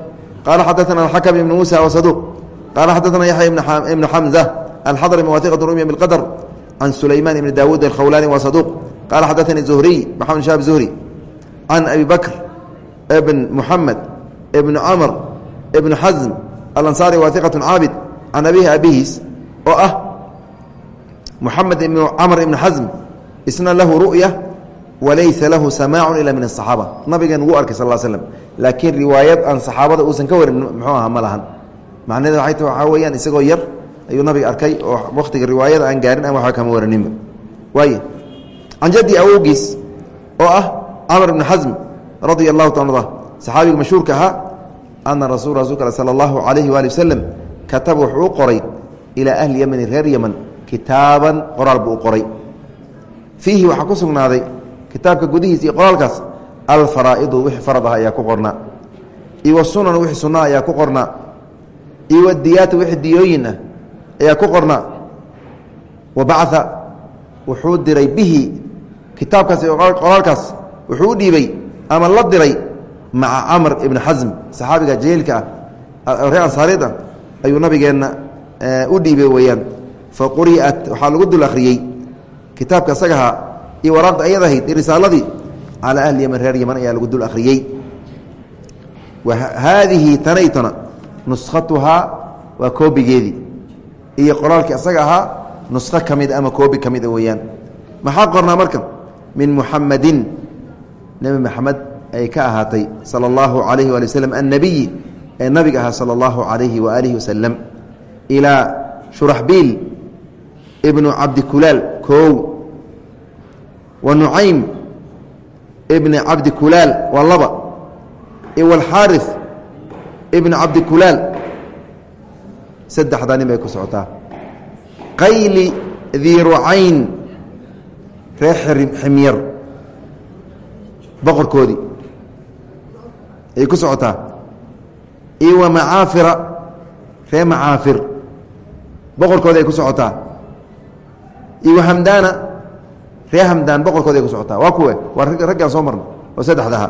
[SPEAKER 1] قال حدثنا الحكم بن موسى وصدوق قال حدثنا يحيى بن حمزة الحضر وثقة رمي بالقدر عن سليمان بن داود الخولاني وصدوق قال حدثني الزهري محمد شهاب الزهري عن أبي بكر ابن محمد ابن عمر ابن حزم الأنصاري وثقة عابد عن أبيه أبيهis oo ah محamed بن cمر بن حزم isna lahu ru'ya walaysa lahu samaacu ila min asaxaaba nabigeen wuu arkay sal slm laakiin riwaayad aan saxaabada uusan ka warin muxuu aha ma lahan. Macnaheeda waxay ta waxaa weyaan isagoo yar ayuu nabiga arkay oo wakhtiga riwaayada aan gaarin ama waxba kama waraninba waay can jaddi awowgiis oo ah camr bni xasm radia allahu ta arda saxaabiga mashhuurka ahaa ana rasul rasuulka a sala allahu calayhi waali wasalam kataba wuxuu u qoray ilaa ahli yemani reer yeman kitaaban qoraal kitaabka gudihiisa iyo qoraalkaas alfaraa'idu wixii farad ah ayaa ku qornaa iyo wasunan wixii sunna ayaa ku qornaa iyo wadiyaata wixii diyooyin ah ayaa ku qornaa wa bacaa wuxuu diray bihi kitaabkaas iyo qoraalkaas wuxuu u dhiibay ama la diray maca camr ibn xasm saxaabiga jaliilka ah reer ansaareed ah ayuu nabigeenna u dhiibay weeyaan. Fa quri'at waxaa lagu dul akhriyey kitaabka isagahaa iyo waraaqda ayad ahayd risaaladii calaa ahli yeman reer yeman ayaa lagu dul akhriyey. Haadihi tanaytana nuskhatuhaa waa koobigeedii. Iyo qoraalkii isaga ahaa nuskho ka mid ama koobi ka mida weeyaan. Maxaa qornaa marka min muxamadin nebi maxamed ay ka ahaatay sala allahu calayhi waali waslm annabiyi ee nabiga ahaa sala allahu calayhi waaalihi wasalam ilaa shuraxbiil ibnu cabdikulaal koow wa nucaym ibni cabdikulaal waa laba. Iwalxaari ibni cabdikulaal saddexdaa nin bay ku socotaa. Qayli dii rucayn reer ximyar. Boqorkoodii. Ay ku socotaa. Iyo wa macaafira reer macaafir boqorkoodi ay ku socotaa. Iyo wa hamdaana reer hamdaan boqorkoodi ay ku socotaa. Waa kuwe. Waa raggaan soo marna oo saddexdaha.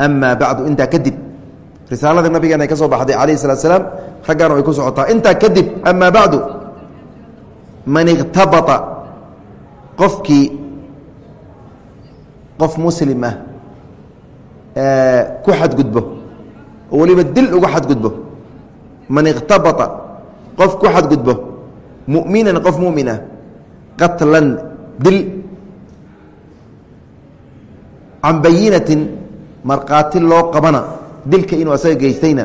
[SPEAKER 1] Amaa bacdu intaa kadib risaalada nabigeena ka soo baxday calayh salatu salaam raggaan ay ku socotaa. Intaa kadib amaa bacdu man ikhtabaa qofkii qof muslim ah ku xadgudbo oo weliba dil uga xadgudbo man ikhtabaa qof ku xadgudbo mu'minan qof mumin ah qatlan dil can bayinatin markhaati loo qabana dilka inuu asaga geystayna.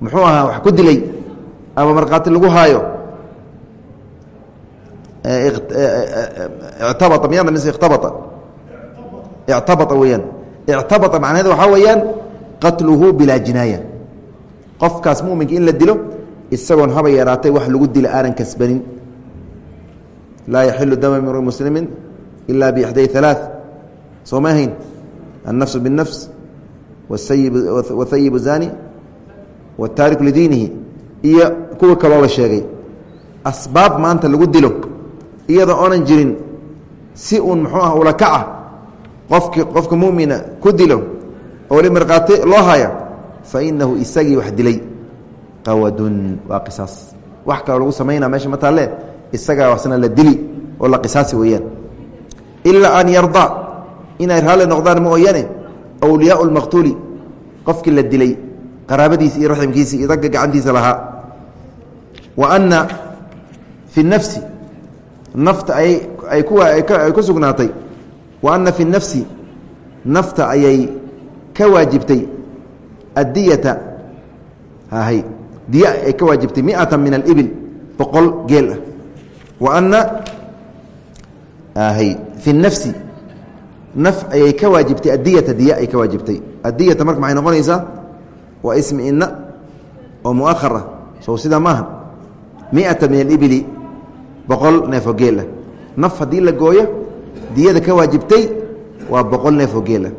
[SPEAKER 1] Muxuu ahaa wax ku dilay ama markhaati lagu haayo? Ictabaa miyana mise ikhtabaa ictabaa weeyaan. Ictabaa macnaheed waxaa weeyaan qatluhu bilaa jinaaya. Qofkaas muminka in la dilo isagoon haba yaraatay wax lagu dila aanan kasbanin laa yaxilu dama mri muslimi ila bixday alaa soo ma ahayn annafs biاnafs wahayib zani wataariku lidiinihi iyo kuwa kaloo la sheegay asbaab maanta lagu dilo iyadoo oonan jirin si uun muxuu ah ula kaca qofki qofka mumina ku dilo oo li markaati loo haya fa inahu isagii wax dilay qawadun waa qisaas wax kaloo lagu samaynaa meesha ma taalle isagaa wasna la dili oo la qisaasi weeyaan. Ilaa an yarda inay raalli noqdaan mooyaane awliyaau lmaqtuuli qofkii la dilay qaraabadiisi iyo raximkiisi iyo dadka gacantiisa lahaa. Wa anna fi nafsi nafta ay ku sugnaatay. Wa anna fi nafsi nafta ayay ka waajibtay addiyata diya ay ka waajibtay miata min alibil boqol geel ah wa anna hay fi nafsi naf ayay ka waajibtay addiyata diya ay ka waajibtay. Addiyata marka maxay noqonaysaa waa ismi inna oo muahar ah sow sidaa maaha miata min alibili boqol neefoo geel ah. Naf haddii la gooyo diyada ka waajibtay waa boqol neefoo geel ah.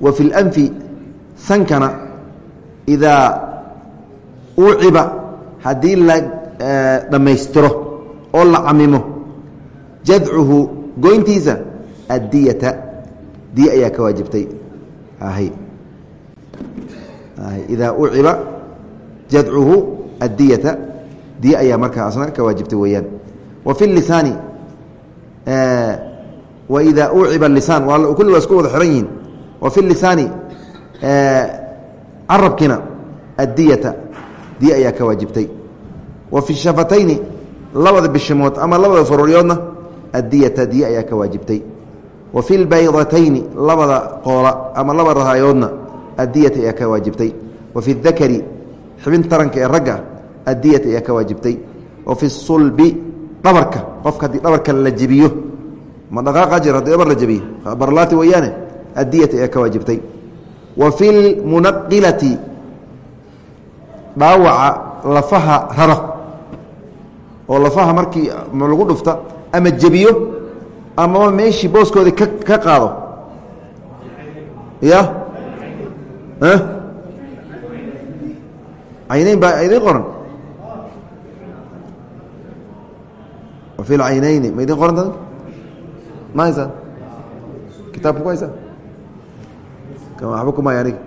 [SPEAKER 1] Wa fi lanfi sankana idaa uciba haddii la dhammaystiro oo la camimo. Jadcuhu goyntiisa addiyata. Diya ayaa ka waajibtay. Idaa uciba jadcuhu addiyata. Diya ayaa markaa asna ka waajibtay weeyaan. Wa fi lisaani wa idaa uciba lisaan kulli waa isku wada xiran yihiin. Wa fi lisaani carabkina addiyata. Diya ayaa ka waajibtay. Wa fi shafatayni labada bishimood ama labada farooryoodna addiyata diya ayaa ka waajibtay. Wa fi lbaydatayni labada qoola ama laba rahaayoodna addiyata ayaa ka waajibtay. Wa fi dakari xibin taranka ee ragga addiyata ayaa ka waajibtay. Wa fi sulbi dhabarka qofka haddii dhabarka la jebiyo ma dhaqaaqa jir haddii dhabar la jebiyo barlaati weeyaane addiyata ayaa ka waajibtay. Wa fi lmunaqilati dhaawaca lafaha raro oo lafaha markii lagu dhufta ama jebiyo amaba meeshii booskoodii ka qaado. Ya caynayn baa idin qoran. Fi lcaynayni ma idin qoranta ma haysaa kitaabka ku haysaa waba kumay aniga.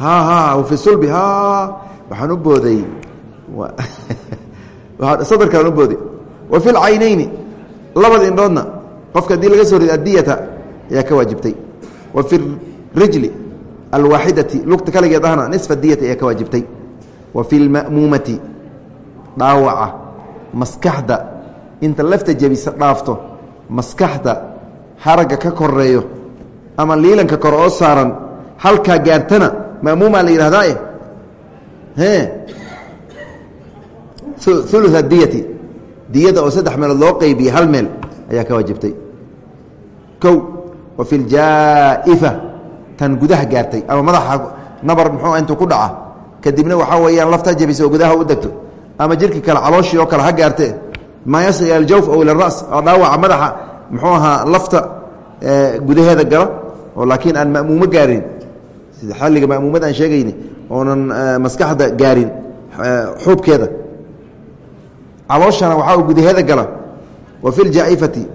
[SPEAKER 1] Ha ha fi sulbi ha waxaan u booday [LAUGHS] sadarkaan u booday wa fi lcaynayni labada indhoodna qofka haddii laga soo rido addiyata ayaa ka waajibtay. Wa fi rijli alwaaxidati lugta kaligeed ahna nisfa diyata ayaa ka waajibtay. Wa fi lma'muumati dhaawaca maskaxda. Inta lafta jebisa dhaafto maskaxda haragga ka koreeyo ama liilanka kore oo saaran halkaa gaartana ma'muumaa la yidhahdaa ulu diyati. Diyada oo saddex meelood loo qeybiye hal meel ayaa ka waajibtay. O wa fi ljaa'ifa tan gudaha gaartay ama madaxa nabar muxuu intuu ku dhaca. Kadibna waxaa weeyaan laftaa jebisa oo gudaha u degto. Ama jirki kale calooshii oo kale ha gaarte. Maa yasil ila aljawf aw ila ras oo dhaawaca madaxa muxuu ahaa lafta gudaheeda gala oo laakiin aan ma'muumo gaarin. Sida xalliga ma'muumada aan sheegayni calooshana waxaa gudaheeda gala. Wa fi ljaaifati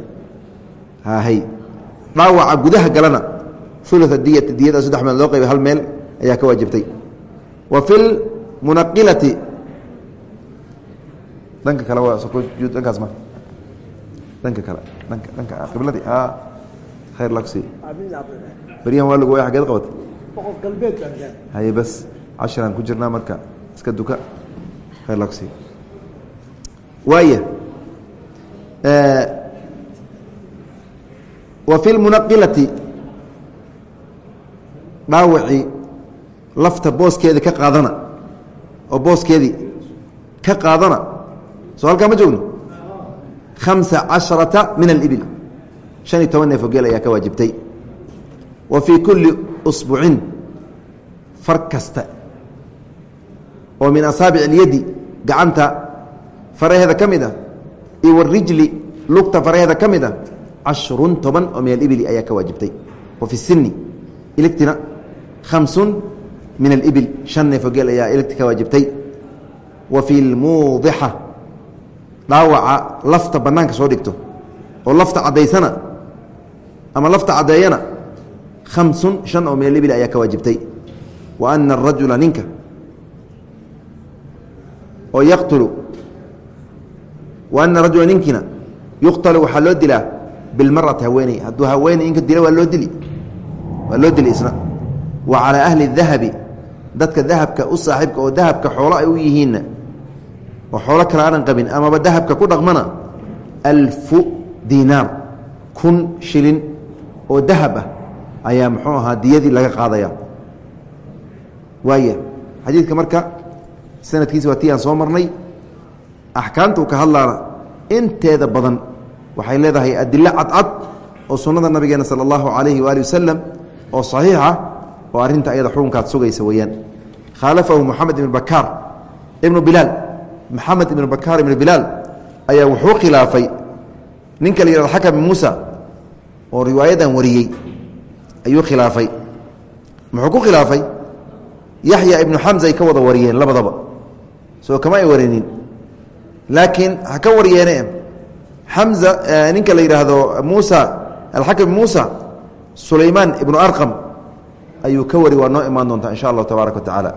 [SPEAKER 1] hay. Dhaawaca gudaha galana. Ula diyati diyada saddex meel loo qayba hal meel ayaa ka waajibtay. Wa fi lmunaqilati dhanka kale waa dhankaas ma. Dhanka kale dhanka qibladii khayr laksi beryahan waa lagu way xageed qabata haye bas. Casharaan ku jirnaa marka. Iska duka. Khayr laksi waaya wa fi lmunaqilati dhaawacii lafta booskeedii ka qaadana oo booskeedii ka qaadana soo halkaa ma joogno hamsa casharata min alibil shan iyo toban neefo geel ayaa ka waajibtay. Wa fii kulli usbucin far kasta oo min asaabic اlyadi gacanta faraheeda ka mid iyo warijli lugta faraheeda ka mid ah cashrun toban oo min alibili ayaa ka waajibtay. Wa fi sini iligtina khamsun min alibil shan neefo geel ayaa iligta ka waajibtay. Wa fi lmuudixa dhaawaca lafta banaanka soo dhigto oo lafta caddaysana ama lafta caddeeyana khamsun shan oo meel libili ayaa ka waajibtay. Wa ana arajula ninka oo yaqtulu ana rajula ninkina yuqtalu waxaa loo dilaa bilmarati haweeney hadduu haweeney inka dila waa loo dili waa loo dili isna wa calaa ahli dahabi dadka dahabka u saaxiibka oo dahabka xoolo ay u yihiinna oo xoolo kale aanan qabin amaba dahabka ku dhaqmana alfu diinaar kun shilin oo dahab ah ayaa muxuu ahaa diyadii laga qaadaya waaya xadiidka marka sanadkiisa waa ti aan soo marnay axkaamta ka hadlaana inteeda badan waxay leedahay adilo cadcad oo sunnada nabigeena sala allahu calayhi waali wasalam oo saxiixa oo arrinta ayada xukunkaad sugaysa weeyaan. Khaalafahu moxamed ibnu bakaar ibnu bilaal maxamed ibnu bakaar ibnu bilaal ayaa wuxuu khilaafay ninka la yihahdo xakam muusa oo riwaayadan wariyey ayuu khilaafay. Muxuu ku khilaafay? Yaxya ibnu xamza ay ka wada wariyeen labadaba. Soo kama ay warinin laakiin ha ka waryeene. Xamza ninka la yidhaahdo muusa alxakam muusa sulaymaan ibnu arqam ayuu ka wari waa noo imaan doontaa insha allahu tabaaraka wa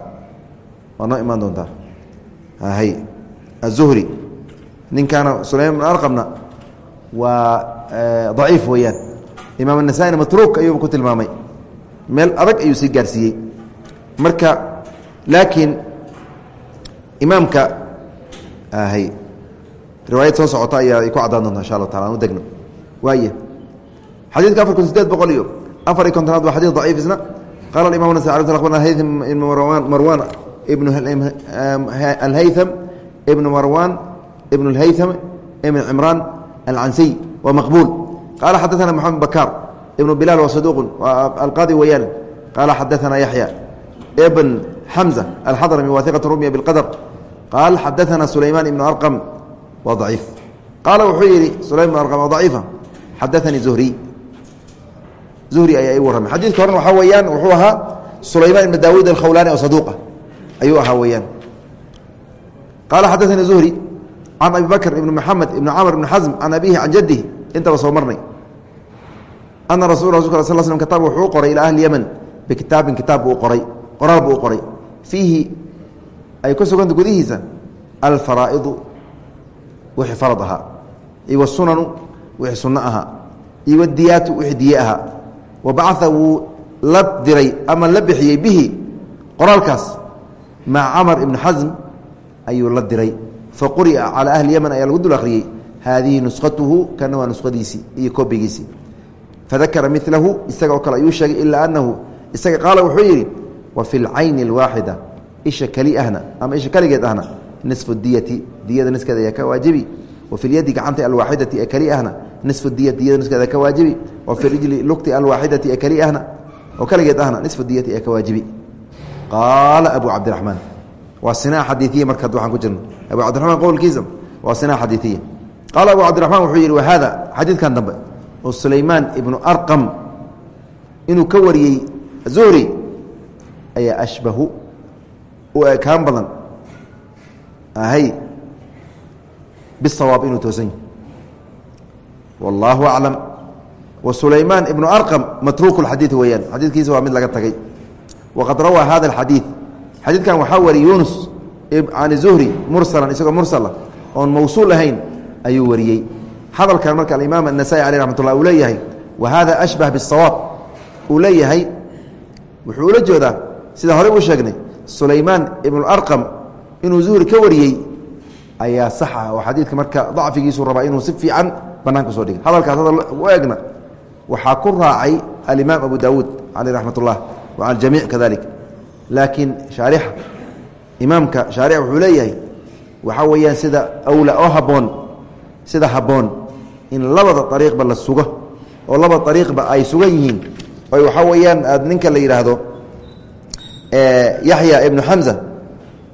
[SPEAKER 1] waa noo imaan doontaa. Hay. Azuhri ninkaana sulayman ibnu arqamna waa daciif weeyaan. Imaam anasaaina matruuk ayuuba ku tilmaamay. Meel adag ayuu sii gaarsiiyey. Marka laakiin imaamka hay riwaayad soo socota ayaa ay ku caddaan doontaa insha allah taala an u degno waaya xadiidka afar kun sideed boqol iyo afar iyo kontonaad waa xadis daciif isna qala imam nas abarna haytham ibn marwan ibn alhaytham ibn marwan ibn اlhaytham ibn cimraan alcansiy wa maqbuul qala xadaثana moxamed bakar ibn bilal wa saduq alqadi wayaan qala xadaثana yaxya ibn xamza alxadrami wahiqat rumya bاlqadr qaal xadaثana sulayman ibn arqam waa daciif. Qaala wuxuu yidhi sulaym daciifa. Xadaثanii zuhriy zuhri ayaa ii warramay. Xadiidka horena waxaa weeyaan wuxuu ahaa sulaymaan ibn daawuud alkhawlaani oo saduuqa ayuu ahaa weeyaan. Qaala xadaثanii zuhri can abi bakr ibn maxamed ibn camr ibn xasm can abihi can jadihi intaba soo marnay. Ana rasul rasulka sal slm kitaab wuxuu u qoray ilaa ahli yemen bikitaabin kitaab buu qoray qoraal buu u qoray. Fiihi ay ku suganta gudihiisa alfaraa'idu wixii farad ahaa iyo wasunanu wixii sunno ahaa iyo wadiyaatu wixii diye ahaa. Wa wuu la diray ama la bixiyey bihi qoraalkaas maca camar ibni xasm ayuu la diray. Fa quri'a calaa ahli yemen ayaa lagu dul akhriyey. Haadihi nuskhatuhu kana waa nuskhadiisii iyo kobigiisii fadakara milahu isaga oo kale ayuu sheegay ilaa anahu isaga qaala wuxuu yidhi wa fi lcayni alwaaxida isha keli ahna ama isha keligeed ahna nisfu diyati diyada niskeeda ka waajibi. Wa fi lyadi gacanta alwaaxidati ee keli ahna nisfu diya diyada niskeeda ka waajibi. Wa fi rijli lugti alwaaxidati ee keli ahna oo keligeed ahna nisfu diyati ee ka waajibi. Qaala abu cabdiraxmaan waa sinaa xadiiiya marka ad waxaan ku jirno abu cabdiraxmaan qowlkiisa waa sinaa xadiiiya qaala abu cabdiraxmaan wuxuu yidhi wahada xadiidkan dambe oo sulaymaan ibnu arqam inuu ka wariyey zuhri ayaa ashbahu u ekaan badan ahay. Bisawaab inuu toosan yahy wallaahu aclam wa sulaymaan ibnu arqam matruuku lxadiid weeyaan. Xadiidkiisa waa mid laga tagay. Waqad rawaa hada alxadiid. Xadiidkan waxaa wariyey yunus can zuhri mursalan isagoo mursala oon mawsuul ahayn ayuu wariyey. Hadalkan marka alimaam anasai aleh raxmat ullah uu leeyahay wa hada ashbah bisawaab uu leeyahay wuxuu ula jeedaa sida horey uu sheegnay sulaymaan ibnu arqam inuu zuhri ka wariyey ayaa sax ah oo xadiidka marka dacfigiisuu rabaa inuu si fiican banaanka u soo dhigay. Hadalkaas hadal u egna waxaa ku raacay alimaam abu daawuud caleyh raxmat ullah wa can jamiic kadalik. Laakiin shaarixa imaamka shaarixa wuxuu leeyahay waxaa weeyaan sida awla oo habboon sida habboon in labada ariiqba la sugo oo laba ariiqba ay sugan yihiin. Oy waxaa weeyaan aad ninka la yidhaahdo yaxya ibnu xamza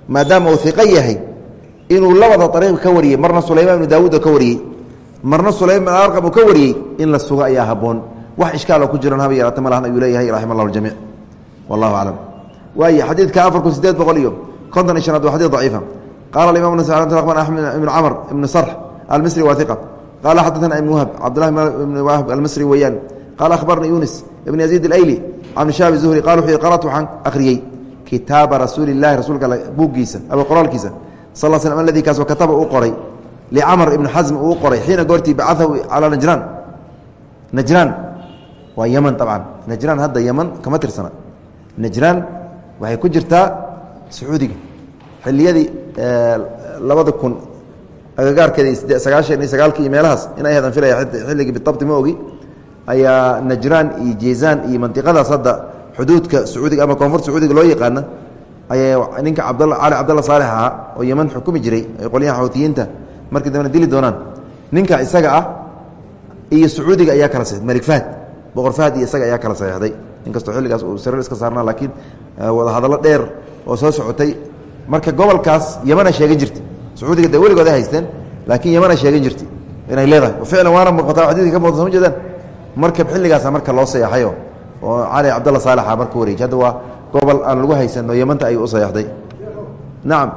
[SPEAKER 1] maadaama uu iqo yahay inuu labada ariiq ka wariyey marna sulaymaan ibnu daawuud ka wariyey marna sulayman arqam ka wariyey in la sugo ayaa habboon. Wax ishkaaloo ku jiran haba yaraata ma ayuu leeyahay raxima allah ljamiic wallahu aclam waay xadiidka afar kun sideed boqol iyo konton iyo shanaad waa xadid daciifa. Qaala imam axmed ibn camr ibn sarx almisri waa iqa qaala xadaana ibn wahb cabdulahi ibn wahb almasri weeyaan. Qaala akhbarna yunis ibn yaziid alayli can shaab zuhri qala wuxuu qaratu waxaan kitaaba rasuuli اlahi rasuulka buuggiisa ama qoraalkiisa sal slm aladii kaasoo kataba uu qoray licamr ibn xasm uu qoray xiina goortii bacaahu calaa najraan. Najraan waa yman abcan najraan hadda yman kama tirsana. Najraan waxay ku jirtaa sacuudiga xiliyadii labada kun agagaarkeeda sagaashan iyo sagaalki iyo meelahaas inay ahayd an filaya xilligii bitabti ma ogi ayaa najraan iyo jezaan iyo mantiqadaas hadda xuduudka sacuudiga ama koonfurta sacuudiga loo yaqaana ayaa ninka cabdalla cali cabdalla saalex ahaa oo yeman xukumi jiray qolyaha xawtiyiinta markii dambena dili doonaan. Ninka isaga ah iyo sacuudiga ayaa kala saxday malik fahd boqor fahd iyo isaga ayaa kala saxeixday inkastoo xilligaas uu sariir iska saarnaa laakiin wada hadallo dheer oo soo socotay. Marka gobolkaas yamana sheegan jirtay. Sacuudiga de weligood ay haysteen laakiin yamana sheegan jirtay. Inay leedahay ficlan waana muuqataa xadiidka ka muuqata soo jeedaan? Markab xilligaasa marka loo sayaxayo oo cali cabdalla saalaxa marka wareeji hadda waa gobol aan lagu haysan oo yamanta ayuu u sayaxday nacam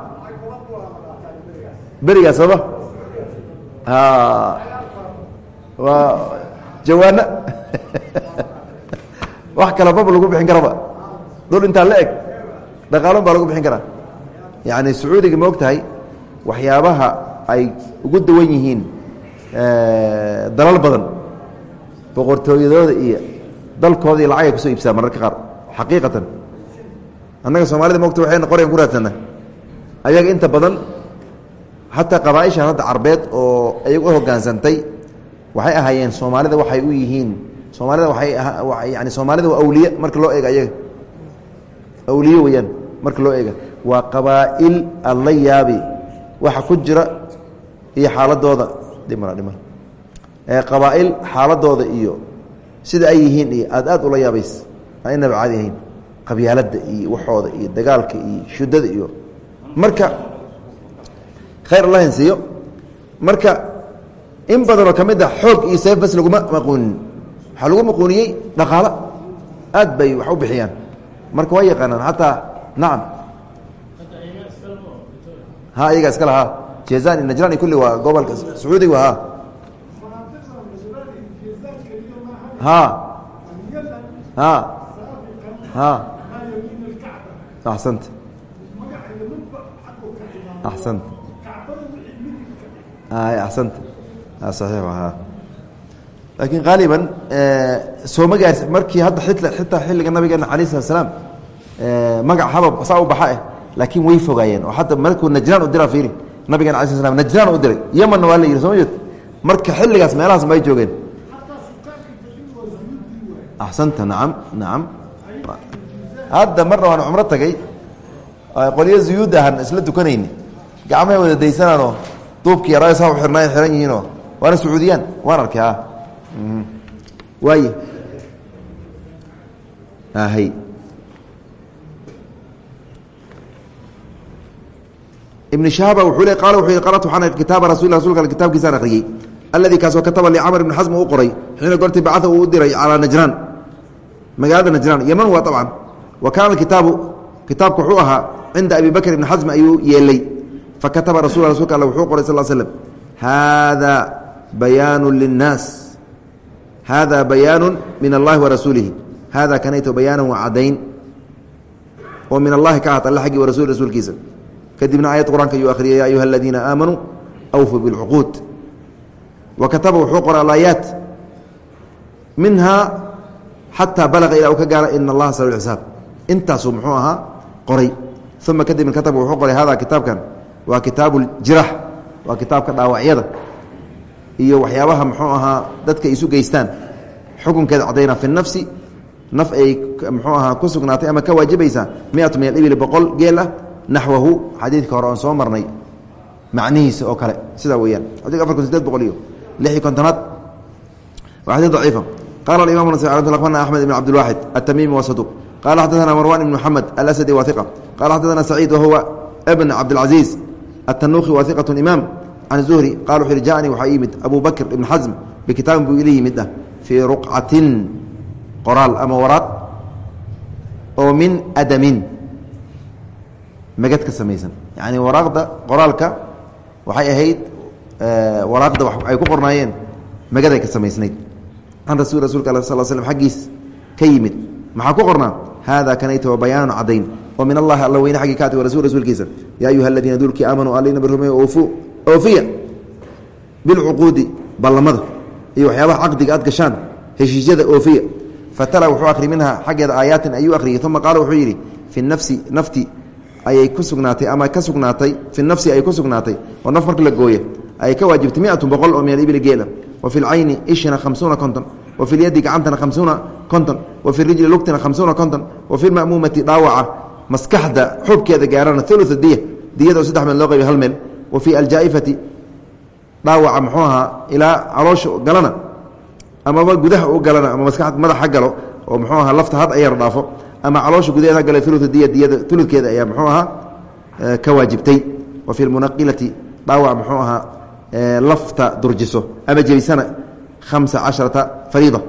[SPEAKER 1] berigaas sooma waa jawaana. [LAUGHS] Wax kale maba lagu bixin karaba. Dhul intaa la eg dhaqaalon baa lagu bixin karaa. Yacni sacuudiga ma og tahay waxyaabaha ay ugu dawan yihiin dalal badan boqortooyadooda iyo dalkooda iyo lacagay ku soo iibsadaan mararka qaar xaqiiqatan. Annaga soomaalida mogta waxayna qoryan ku raadsanaa. Ayaga inta badan xataa qabaaishan hadda carbeed oo ayagu u hogaansantay waxay ahaayeen soomaalida waxay u yihiin soomaalida waay yani soomaalida waa awliye marka loo eega ayaga. Awliye weyaan marka loo eega. Waa qabaa'il aad la yaabi. Waxa ku jira iyo xaaladooda dhima qabaa'il xaaladooda iyo sida ay yihiin iyo aad aad ula yaabays. Aan inaba caadi ahayn. Qabyaaladda iyo waxooda iyo dagaalka iyo shudada iyo marka khayr allah insiiyo marka in badanoo ka mid a xoog iyo seef bas laguma maquunin. Waxaa lagu maquuniyey dhaqaalo aad bay wax u bixiyaan. Marka waa yaqaanaan xataa nacam. Ha iyaga iskale ha jezan iyo najran iyo kulli waa gobolka sacuudiga ha ha ha ha axsanta axsanta axsanta saxiix ha laakiin qaaliban sooma gaarsi markii hadda xitaa xilliga nabigeena alay slat slaam magac habab saa u baxa eh laakiin way fogaayeen. Oo hadda markuu najraan u dira fiiri nabigeena ala sl slam najraan u diray. Yemanna waa la yidhi soo ma jeed marka xilligaas meelahaas ma ay joogeen axsanta nacam nacam hadda marna waan cumro tagay qolyo zuyuud ahan isla dukanayni gacmahay wada daysanaanoo duubkii yaraa saa u xirnaa xiran yihiinoo waana sacuudiyaan waan arkay waay hay ibn shahaba wuxuu le qaala wuxuu yihi qaratu waxaan kitaaba rasul rasulka kitaabkiisaan akhriyey alladii kaasoo kataba licamr ibn xasm uu qoray xiina goortii bacaa uu u diray calaa najraan magaalada najraan yeman waa abcan wa kaana kitaabu kitaabku wuxuu ahaa cinda abi bakr ibni xasm ayuu yeelay. Fakataba rasul rasulka all wuxuu qoray sal slm haada bayaanu linnaas. Hada bayaanu min allahi wa rasuulihi. Kanayto bayaanan waa cadayn. Oo min allahi ka ahat alle xaggii wa rasuulkiisa. Kadibna aayad qur'aanka ayuu akhriyay ya ayuha aladiina aamanuu awfuu bilcuquud wa kataba wuxuu qoray alaayaat. Minhaa xataa balaqa ilaa uu ka gaara ina allaha sal xisaab intaasuu muxuu ahaa qoray uma kadibna kataba wuxuu qoray hada kitaabkan waa kitaabu jirax waa kitaabka dhaawacyada iyo waxyaabaha muxuu ahaa dadka isu geystaan xukunkeeda cadayna fi nafsi naf ay muxuu ahaa ku sugnaatay ama ka waajibaysaa miatu min alibili boqol geel ah naxwahu xadiidka hore oon soo marnay macnihiisa oo kale sidaa weeyaan xadidka afar kun sideed boqol iyo lix iyo kontonaad waa xadiid daciifa qala akhbarna axmed ibn cabdilwaxid atamimi wa saduq qala xadaثana marwan ibn moxamed alasadi wa iqa qala xadaثana saciid wahuwa bn cabdilcaziiz atanuki wa iqat imaam can zuhri qala wuxu uhi jaanii waxaa yimid abu bakr ibn xasm bikitaabin buu ila yimid ah fii ruqcatin qoraal ama waraaq oo min adamin magad ka samaysan yani waraaqda qoraalka waxay ahayd waraaqda ay ku qornaayeen magaday ka samaysnayd can rasul rasulka al sal slm xaggiis ka yimid. Maxaa ku qornaa? Hada kanayta wa bayaanu cadayn oo min allahi alla weyne xaggii kaati wa rasul rasuulkiisa. Yaa ayuha aladiina duulkii aamanuu alina barhumeey oofiya bilcuquudi ballamada iyo waxyaabaha caqdiga aad gashaan heshiisyada oofiya. Fatala wuxuu akhri minha xaggeeda aayaatin ayuu akhriyey uma qaala wuxuu yidhi fi nafsi nafti ayay ku sugnaatay ama ka sugnaatay fi nafsi ay ku sugnaatay. Oo naf marka la gooye ayay ka waajibtay miatu boqol oo min alibli geela wa fi lcayni ishina hamsuuna konton wa fi lyadi gacantana hamsuuna konton wa fi rijli lugtina hamsuuna konton wa fi lma'muumati dhaawaca maskaxda xubkeeda gaarana ulu diya diyada oo saddex meel loo qaybiy hal meel wa fi aljaaifati dhaawaca muxuu ahaa ilaa caloosha galana amaba gudaha u galana ama maskaxda madaxa galo oo muxuu ahaa lafta had ayar dhaafo ama caloosha gudaheed ha gala ulu diya diyada uludkeeda ayaa muxuu ahaa ka waajibtay. Wa fi lmunaqilati dhaawac muxuu ahaa lafta durjiso ama jebisana hamsa casharata fariida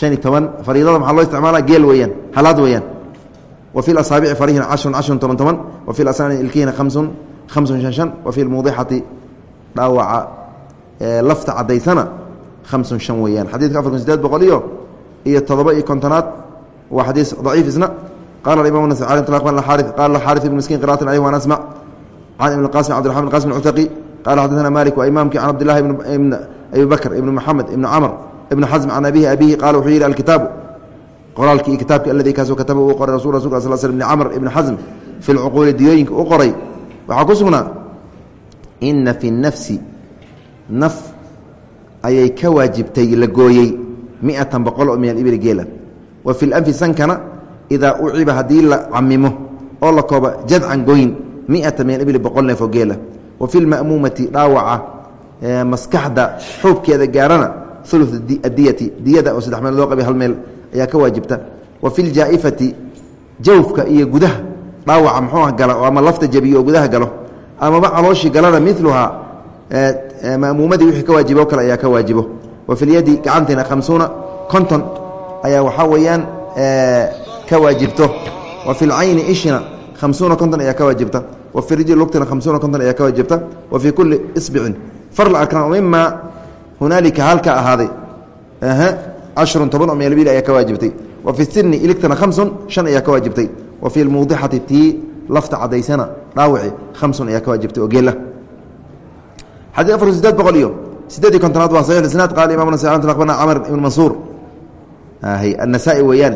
[SPEAKER 1] han iyo toban fariidada maxaa loo isticmaala geel weeyaan halaad weeyaan wa fi asaabici farihina cashrun cashrun toban toban wa fi asnaani ilkihina amsun hamsun shan shan wa fi lmuudixati dhaawaca lafta cadaysana hamsun shan weeyaan xadidka afar kun sideed boqol iyo iyo todoba iyo kontonaad waa xadiis daciif isna qala imam nas qala xaari ibn miskiin qira'atan alayh waan asmac can ibn qasim cbdiraxman qasim cutaqi qala xadana malik waa imaamkii can cabdillahi ibn abi bakr ibn moxamed ibn camr ibn xasm can abihi abihi qala wuxuu yidhi alkitaabu. Qoraalkii iyo kitaabki aladii kaasoo kataba uu qoray rasul rasulka sal sl bn camr ibn xasm fi lcuquuli diyooyinka u qoray. Waxaa ku sugnaa ina fi nafsi naf ayay ka waajibtay la gooyey miatan boqol oo min alibli geela wa fi lanfi sankana idaa uciba haddii la camimo oo la kooba jadcan goyn miata min alibli boqol neef oo geela. Wa fi lma'muumati dhaawaca maskaxda xuubkeeda gaarana ulu adiyati diyada oo saddex meel loo qabay hal meel ayaa ka waajibta. Wa fi ljaaifati jawfka iyo gudaha dhaawaca muxuu gala ama lafta jabiyo oo gudaha galo amaba calooshii galana miluhaa ma'muumadii wixii ka waajibo kale ayaa ka waajibo. Wa fi lyadi gacantina hamsuuna konton ayaa waxaa weeyaan ka waajibto. Wa fi lcayni ishina hamsuuna konton ayaa ka waajibta. Wa fi rijli lugtina hamsuuna konton ayaa ka waajibta. Wa fii kulli isbicin far la arkaan mima hunaalika halka ahaaday cashrun toban oo meelbil ayaa ka waajibtay wa fi sini iligtana hamsun shan ayaa ka waajibtay wa fi lmuudixati tii lafta cadaysana dhaawici hamsun ayaa ka waajibtay oo geela xadii afar sideed boqol iyo sideedii kontonaad waa saxix isnaad qaala imam nas abarna camr ibn mansuur النسائي weyaan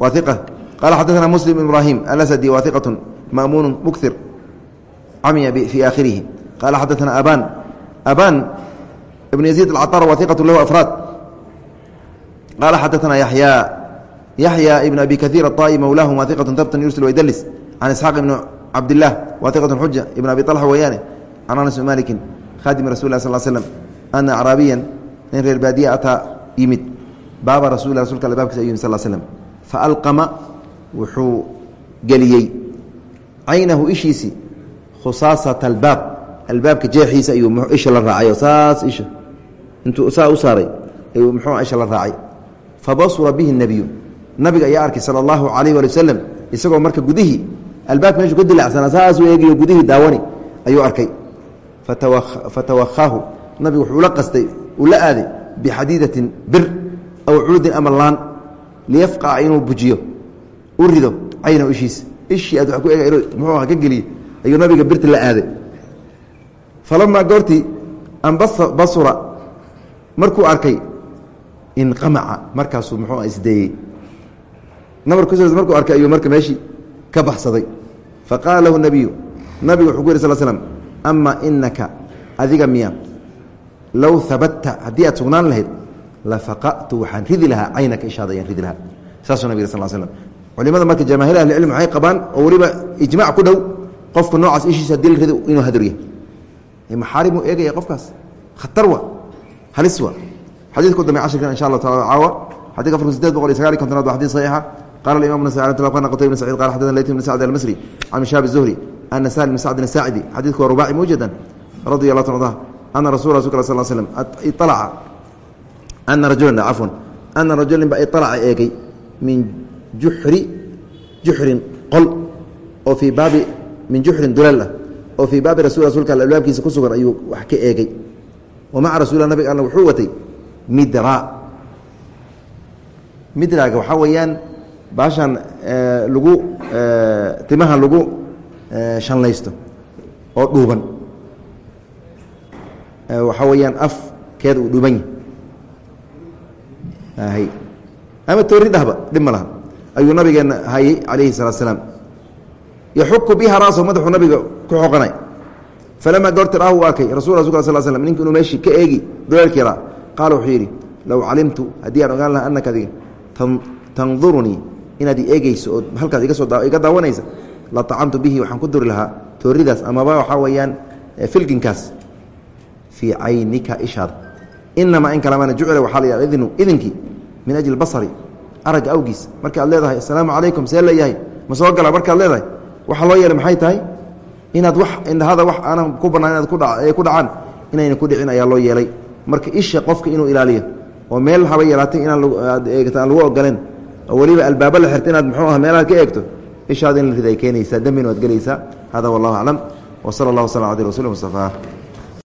[SPEAKER 1] wa ثiqة qala xadaثna mسلم بن ibrahim aلأسدي wa ثiqaة ma'muن mkثir camya fي akhirihi qala xadaثna aban aban ibn يزيد الcطاr wa ثiqaة lahu أfraad qala xadaثna yaحyا yaحyى ibn abi kaثير الطائي mowlahm wa ثiqaة tabtn yursل وydls can isxaaq ibn cabdالlah wa ثiqaة xuja ibn abi طلxa weyaane can anas بn maliki khadimi rasul lah sl slm ana acraabiya nin reer baadiya ataa yimid baaba rasul rasulka al babkiisa ayuu yimi sal slm faalqama wuxuu geliyey caynahu ishiisii khusaasata albaab albaabka jeexiisa ayuu isha la raacay saas isha. Intuu saa u saaray ayuu muxuu isha la raacay. Fabasura bihi nebiyu nabiga ayaa arkay sala allahu calayh waali wasalam isagoo marka gudihii albaabka meeshuu ka dilacsanaa saasuu eegayo gudihii daawani ayuu arkay. Fatawahaahu nabigu wuxuu la qastay uu aaday bixadiidatin bir aw cuudin ama laan liyafqaca inuu bujiyo u rido caynahu ishiisa ishii aad wa ku ega muxuu ka geliye ayuu nabiga birta la aaday falamaa goortii an basura markuu arkay inqamaca markaasuu muxuu isdeeyey nabarkus markuu arkay ayuu marka meeshii ka baxsaday faqaala lahu nabiyu nabigu wuxuu ku yiri sal slm ama inaka adiga miya low habatta haddii aad sugnaan lahayd lafaqatu waxaan ridi lahaa caynaka ishaada ayaan ridi lahaa saasuu nabig sal slm culimada marka jamaahiir ahlicilm waxay qabaan oo weliba ijmac ku dhow qofka noocaas ishiisa haddii la rido inuu hadur yahay maxaarimuu eegaya qofkaas? Khatar wa halis wa xadiidku dambe cashirkan insha allah taala caawa. Xadidka afar kun sideed boqol iyo sagaal iyo kontonaad waa xadid saxiixa. Qala imam bn sacd qtay bn sacid qala xadana layt bn sacd almasri can shaab الzuhri ana sal bn sacdin asaacidi xadidku waa rubaaci mujadan radi allah ta arda ana rasul rasulk sal slm ialaca ana rajulan cafwan ana rajulan ba ialaca eegay min juxri juxrin qol oo fii baabi min juxrin duleel ah oo fii baabi rasul rasulka albaabkiisa ku sugan ayuu wax ka eegay. Wa maca rasuulilah nabiga alla wuxuu watay midra. Midraga waxaa weeyaan baashan lagu timaha lagu shanlaysto oo dhuuban. Waxaa weeyaan afkeeda uu dhuuban yahay. Ama toori dhahba dhib ma laha. Ayuu nabigeena hayay calayhi salatu slaam yaxuku biha raasahu madaxuu nabiga ku xoqanay falamaa goorti raahu arkay rasul rasulka sal slm ninku inuu meeshii ka eegi duleelkii raa qaala wuxuu yidhi low calimtu haddii aan ogaan laha anaka adiga tandurunii inaad i eegeyso ood halkaas iga daawanaysa la acamtu bihi waxaan ku duri lahaa tooridaas amaba waxaa weeyaan filginkaas fii caynika ishaada inamaa in kalamana jucila waxaa la idnu idinkii min ajli basari aragga awgiis marka aad leedahay assalaamu calaykum see leeyahay ma soo gala markaad leedahay waxaa loo yeelay maxay tahay? Inaad wax indhahada wax aanan ku bannaan inaad kudhaay ku dhacaan inayna ku dhicin ayaa loo yeelay. Marka isha qofka inuu ilaaliyo oo meel haba yaraatay inaan aad eegto aan lagu ogoleen oo weliba albaabo la xirta inaad muxuu ah meelaha ka eegto ishaada in la rid ay keenaysaa dembina waad gelaysaa. Hada wallahu aclam. Wa sala allah waslam ala rasuuli mustafa